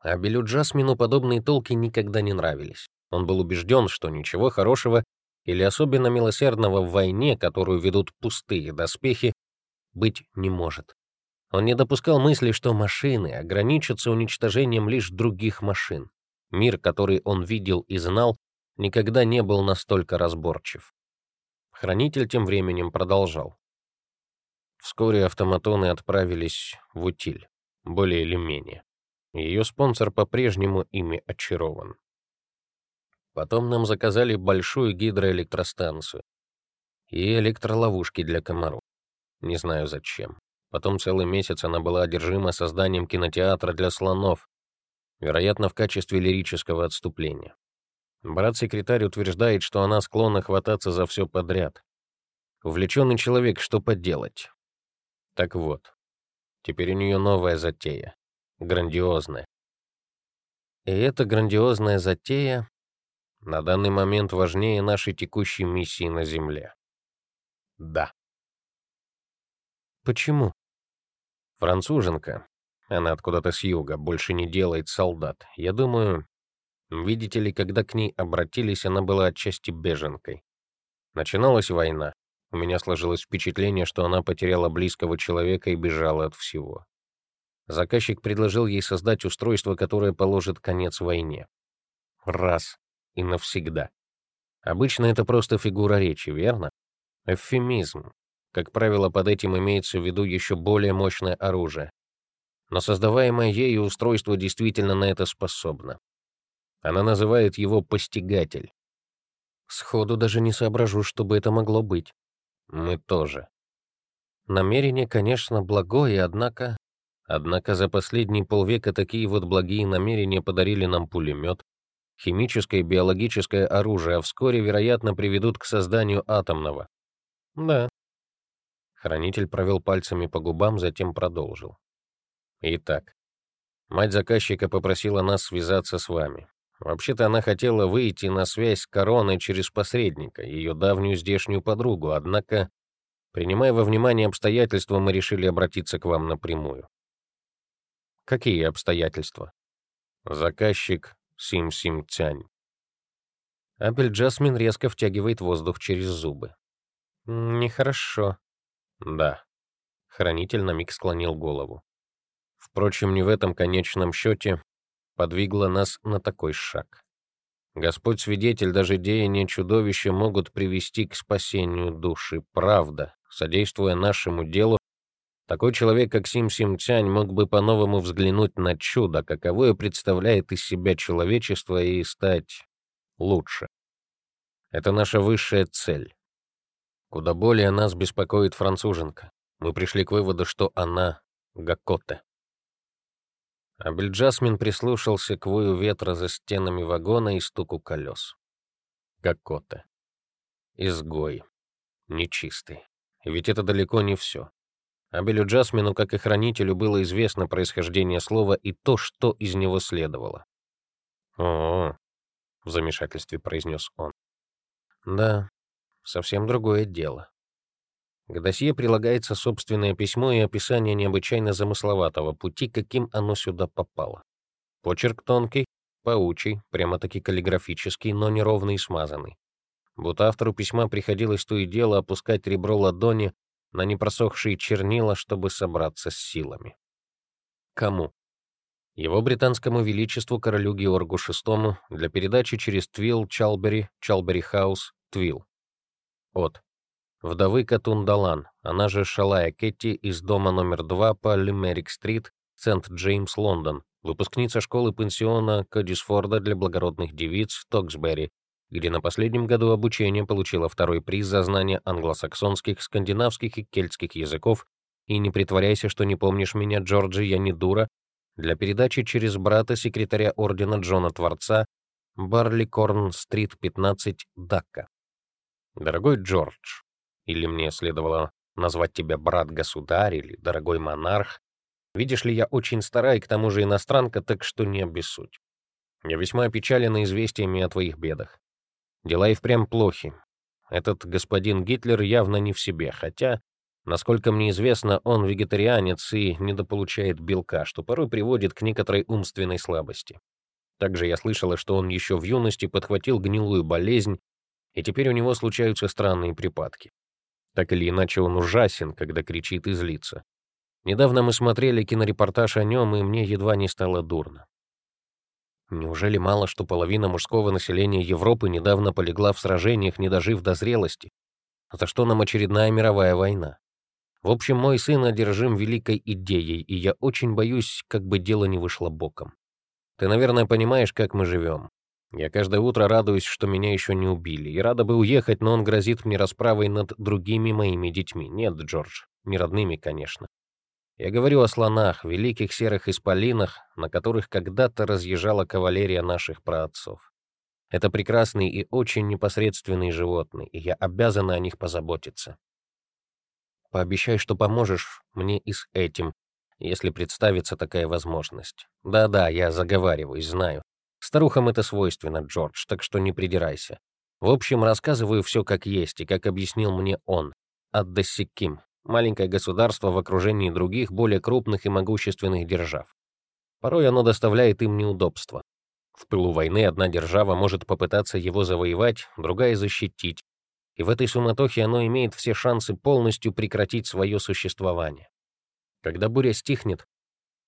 А Белю Джасмину подобные толки никогда не нравились. Он был убежден, что ничего хорошего или особенно милосердного в войне, которую ведут пустые доспехи, быть не может. Он не допускал мысли, что машины ограничатся уничтожением лишь других машин. Мир, который он видел и знал, никогда не был настолько разборчив. Хранитель тем временем продолжал. Вскоре автоматоны отправились в утиль, более или менее. Ее спонсор по-прежнему ими очарован. Потом нам заказали большую гидроэлектростанцию и электроловушки для комаров. Не знаю зачем. Потом целый месяц она была одержима созданием кинотеатра для слонов, вероятно, в качестве лирического отступления. Брат-секретарь утверждает, что она склонна хвататься за все подряд. Увлеченный человек, что поделать? Так вот, теперь у нее новая затея грандиозное. И эта грандиозная затея на данный момент важнее нашей текущей миссии на Земле. Да. Почему? Француженка, она откуда-то с юга, больше не делает солдат. Я думаю, видите ли, когда к ней обратились, она была отчасти беженкой. Начиналась война. У меня сложилось впечатление, что она потеряла близкого человека и бежала от всего. Заказчик предложил ей создать устройство, которое положит конец войне. Раз и навсегда. Обычно это просто фигура речи, верно? Эвфемизм. Как правило, под этим имеется в виду еще более мощное оружие. Но создаваемое ею устройство действительно на это способно. Она называет его «постигатель». Сходу даже не соображу, чтобы это могло быть. Мы тоже. Намерение, конечно, благое, однако... Однако за последние полвека такие вот благие намерения подарили нам пулемет, химическое и биологическое оружие, а вскоре, вероятно, приведут к созданию атомного. Да. Хранитель провел пальцами по губам, затем продолжил. Итак, мать заказчика попросила нас связаться с вами. Вообще-то она хотела выйти на связь с Короной через посредника, ее давнюю здешнюю подругу, однако, принимая во внимание обстоятельства, мы решили обратиться к вам напрямую. Какие обстоятельства? Заказчик Сим-Сим Тянь. Абель Джасмин резко втягивает воздух через зубы. Нехорошо. Да. Хранитель на миг склонил голову. Впрочем, не в этом конечном счете подвигло нас на такой шаг. Господь свидетель, даже деяния чудовища могут привести к спасению души. Правда, содействуя нашему делу, такой человек, как Сим Сим Тянь, мог бы по-новому взглянуть на чудо, каковое представляет из себя человечество, и стать лучше. Это наша высшая цель. Куда более нас беспокоит француженка. Мы пришли к выводу, что она — Гакоте. Абельджасмин прислушался к вою ветра за стенами вагона и стуку колес. Гакоте. Изгой. Нечистый. Ведь это далеко не все. Абелю Джасмину, как и хранителю, было известно происхождение слова и то, что из него следовало. «О-о-о», — в замешательстве произнес он. «Да, совсем другое дело. К досье прилагается собственное письмо и описание необычайно замысловатого пути, каким оно сюда попало. Почерк тонкий, паучий, прямо-таки каллиграфический, но неровный и смазанный. Будто автору письма приходилось то и дело опускать ребро ладони на непросохшие чернила, чтобы собраться с силами. Кому? Его британскому величеству королю Георгу VI для передачи через Твилл, Чалбери, Чалбери Хаус, Твилл. От вдовы Катундалан, она же Шалая Кетти из дома номер 2 по Лимерик-стрит, Сент-Джеймс, Лондон, выпускница школы-пансиона Кадисфорда для благородных девиц Токсбери, где на последнем году обучения получила второй приз за знание англосаксонских, скандинавских и кельтских языков и не притворяйся, что не помнишь меня, Джорджи, я не дура, для передачи через брата секретаря ордена Джона Творца Барли Корн-стрит, 15, Дакка. Дорогой Джордж, или мне следовало назвать тебя брат-государь или дорогой монарх. Видишь ли, я очень стара и к тому же иностранка, так что не обессудь. Я весьма опечалена известиями о твоих бедах. Дела и впрямь плохи. Этот господин Гитлер явно не в себе, хотя, насколько мне известно, он вегетарианец и недополучает белка, что порой приводит к некоторой умственной слабости. Также я слышала, что он еще в юности подхватил гнилую болезнь, и теперь у него случаются странные припадки. Так или иначе, он ужасен, когда кричит и злится. Недавно мы смотрели кинорепортаж о нем, и мне едва не стало дурно. Неужели мало, что половина мужского населения Европы недавно полегла в сражениях, не дожив до зрелости? За что нам очередная мировая война? В общем, мой сын одержим великой идеей, и я очень боюсь, как бы дело не вышло боком. Ты, наверное, понимаешь, как мы живем. Я каждое утро радуюсь, что меня еще не убили, и рада бы уехать, но он грозит мне расправой над другими моими детьми. Нет, Джордж, не родными, конечно. Я говорю о слонах, великих серых исполинах, на которых когда-то разъезжала кавалерия наших праотцов. Это прекрасные и очень непосредственные животные, и я обязана о них позаботиться. Пообещай, что поможешь мне и с этим, если представится такая возможность. Да-да, я заговариваюсь, знаю. Старухам это свойственно, Джордж, так что не придирайся. В общем, рассказываю все как есть и как объяснил мне он. Аддасиким. Маленькое государство в окружении других, более крупных и могущественных держав. Порой оно доставляет им неудобства. В пылу войны одна держава может попытаться его завоевать, другая — защитить. И в этой суматохе оно имеет все шансы полностью прекратить свое существование. Когда буря стихнет,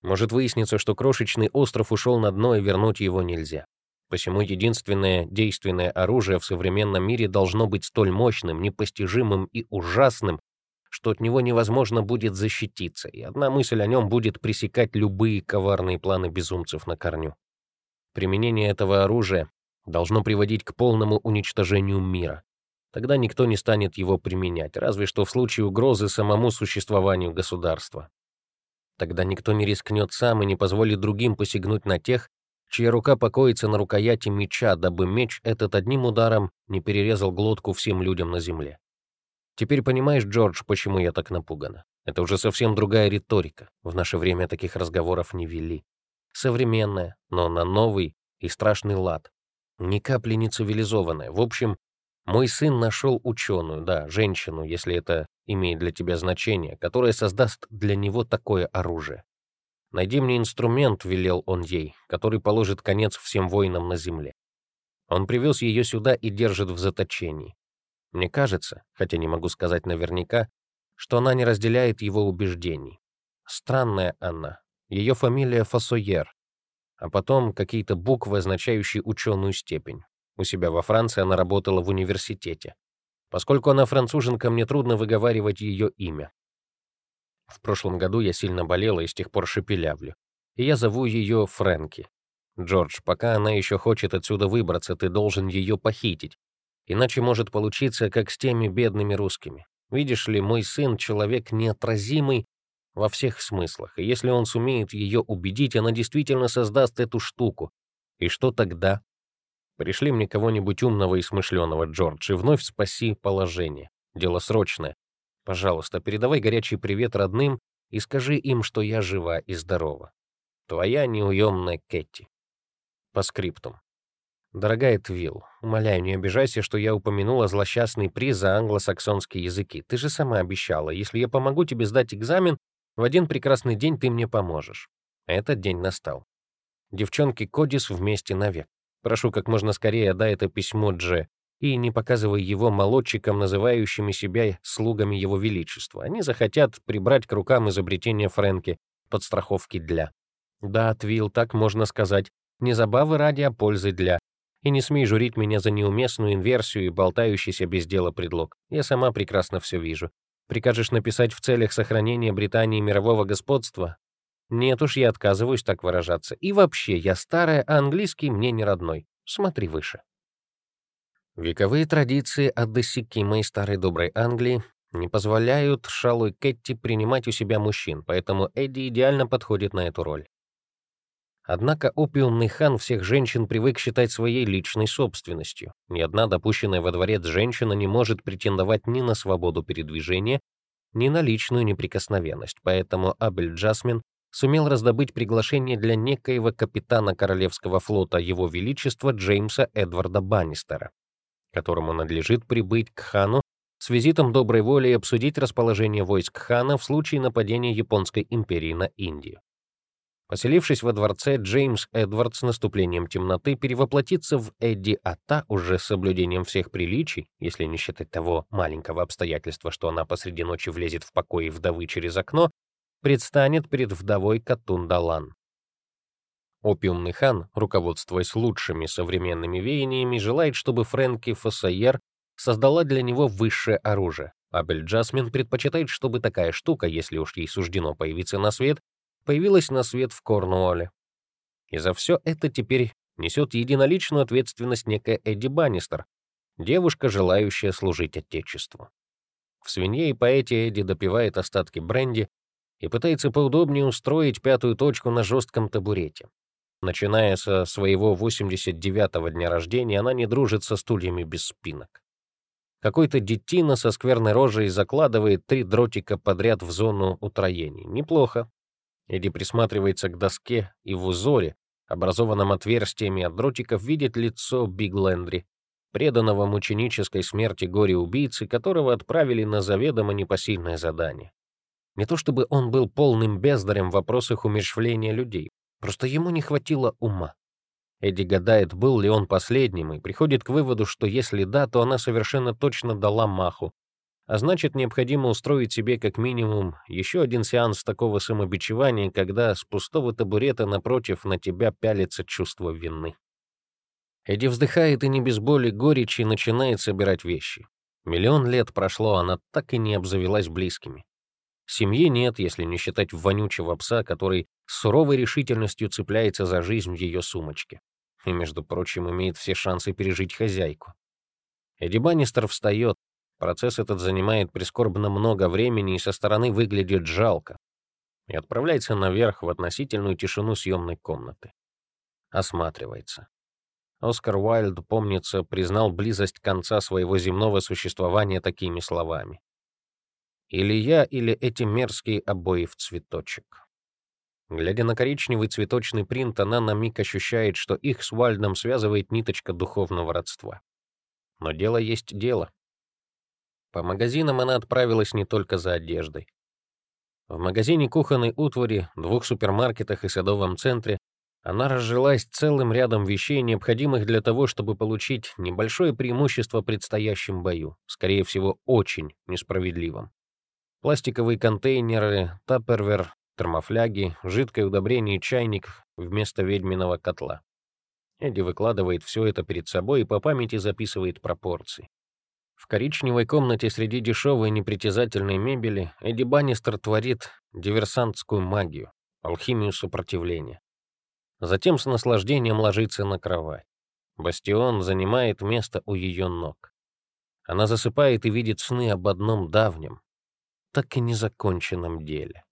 может выясниться, что крошечный остров ушел на дно, и вернуть его нельзя. Посему единственное действенное оружие в современном мире должно быть столь мощным, непостижимым и ужасным, что от него невозможно будет защититься, и одна мысль о нем будет пресекать любые коварные планы безумцев на корню. Применение этого оружия должно приводить к полному уничтожению мира. Тогда никто не станет его применять, разве что в случае угрозы самому существованию государства. Тогда никто не рискнет сам и не позволит другим посягнуть на тех, чья рука покоится на рукояти меча, дабы меч этот одним ударом не перерезал глотку всем людям на земле. Теперь понимаешь, Джордж, почему я так напугана? Это уже совсем другая риторика. В наше время таких разговоров не вели. Современная, но на новый и страшный лад. Ни капли не цивилизованная. В общем, мой сын нашел ученую, да, женщину, если это имеет для тебя значение, которая создаст для него такое оружие. «Найди мне инструмент», — велел он ей, который положит конец всем войнам на земле. Он привез ее сюда и держит в заточении. Мне кажется, хотя не могу сказать наверняка, что она не разделяет его убеждений. Странная она. Ее фамилия Фасойер, а потом какие-то буквы, означающие ученую степень. У себя во Франции она работала в университете. Поскольку она француженка, мне трудно выговаривать ее имя. В прошлом году я сильно болела и с тех пор шепелявлю. И я зову ее Фрэнки. Джордж, пока она еще хочет отсюда выбраться, ты должен ее похитить. Иначе может получиться, как с теми бедными русскими. Видишь ли, мой сын — человек неотразимый во всех смыслах, и если он сумеет ее убедить, она действительно создаст эту штуку. И что тогда? Пришли мне кого-нибудь умного и смышленого, Джордж, и вновь спаси положение. Дело срочное. Пожалуйста, передавай горячий привет родным и скажи им, что я жива и здорова. Твоя неуемная Кэти. По скриптум. Дорогая Твилл, умоляю, не обижайся, что я упомянула злосчастный приз за англосаксонские языки. Ты же сама обещала, если я помогу тебе сдать экзамен, в один прекрасный день ты мне поможешь. Этот день настал. Девчонки Кодис вместе навек. Прошу как можно скорее отдай это письмо Дже и не показывай его молодчикам, называющими себя слугами его величества. Они захотят прибрать к рукам изобретение Фрэнки, подстраховки для. Да, Твил, так можно сказать. Не забавы ради, а пользы для. И не смей журить меня за неуместную инверсию и болтающийся без дела предлог. Я сама прекрасно все вижу. Прикажешь написать в целях сохранения Британии мирового господства? Нет уж, я отказываюсь так выражаться. И вообще, я старая, а английский мне не родной. Смотри выше. Вековые традиции от моей старой доброй Англии не позволяют шалой Кэтти принимать у себя мужчин, поэтому Эдди идеально подходит на эту роль. Однако опиумный хан всех женщин привык считать своей личной собственностью. Ни одна допущенная во дворец женщина не может претендовать ни на свободу передвижения, ни на личную неприкосновенность, поэтому Абель Джасмин сумел раздобыть приглашение для некоего капитана Королевского флота Его Величества Джеймса Эдварда Баннистера которому надлежит прибыть к хану с визитом доброй воли и обсудить расположение войск хана в случае нападения Японской империи на Индию. Поселившись во дворце, Джеймс Эдвард с наступлением темноты перевоплотится в Эдди Ата уже с соблюдением всех приличий, если не считать того маленького обстоятельства, что она посреди ночи влезет в покои вдовы через окно, предстанет перед вдовой Катундалан. Опиумный хан, руководствуясь лучшими современными веяниями, желает, чтобы Фрэнки Фоссайер создала для него высшее оружие. Абель Джасмин предпочитает, чтобы такая штука, если уж ей суждено появиться на свет, появилась на свет в Корнуолле. И за все это теперь несет единоличную ответственность некая Эдди Баннистер, девушка, желающая служить Отечеству. В «Свинье и поэте» Эдди допивает остатки бренди и пытается поудобнее устроить пятую точку на жестком табурете. Начиная со своего 89-го дня рождения, она не дружит со стульями без спинок. Какой-то детина со скверной рожей закладывает три дротика подряд в зону утроений. Неплохо. Эдди присматривается к доске и в узоре, образованном отверстиями от дротиков, видит лицо Биг Лендри, преданного мученической смерти горе-убийцы, которого отправили на заведомо непосильное задание. Не то чтобы он был полным бездарем в вопросах умерщвления людей, Просто ему не хватило ума. Эдди гадает, был ли он последним, и приходит к выводу, что если да, то она совершенно точно дала маху. А значит, необходимо устроить себе как минимум еще один сеанс такого самобичевания, когда с пустого табурета напротив на тебя пялится чувство вины. Эдди вздыхает и не без боли горечи начинает собирать вещи. Миллион лет прошло, она так и не обзавелась близкими. Семьи нет, если не считать вонючего пса, который с суровой решительностью цепляется за жизнь в ее сумочке. И, между прочим, имеет все шансы пережить хозяйку. Эдди Баннистер встает. Процесс этот занимает прискорбно много времени и со стороны выглядит жалко. И отправляется наверх в относительную тишину съемной комнаты. Осматривается. Оскар Уайльд, помнится, признал близость конца своего земного существования такими словами. «Или я, или эти мерзкие обои в цветочек». Глядя на коричневый цветочный принт, она на миг ощущает, что их с Уайльдом связывает ниточка духовного родства. Но дело есть дело. По магазинам она отправилась не только за одеждой. В магазине кухонной утвари, двух супермаркетах и садовом центре она разжилась целым рядом вещей, необходимых для того, чтобы получить небольшое преимущество в предстоящем бою, скорее всего, очень несправедливым. Пластиковые контейнеры, таппервер, термофляги, жидкое удобрение и чайник вместо ведьминого котла. Эдди выкладывает все это перед собой и по памяти записывает пропорции. В коричневой комнате среди дешевой непритязательной мебели Эдди Баннистер творит диверсантскую магию, алхимию сопротивления. Затем с наслаждением ложится на кровать. Бастион занимает место у ее ног. Она засыпает и видит сны об одном давнем, так и незаконченном деле.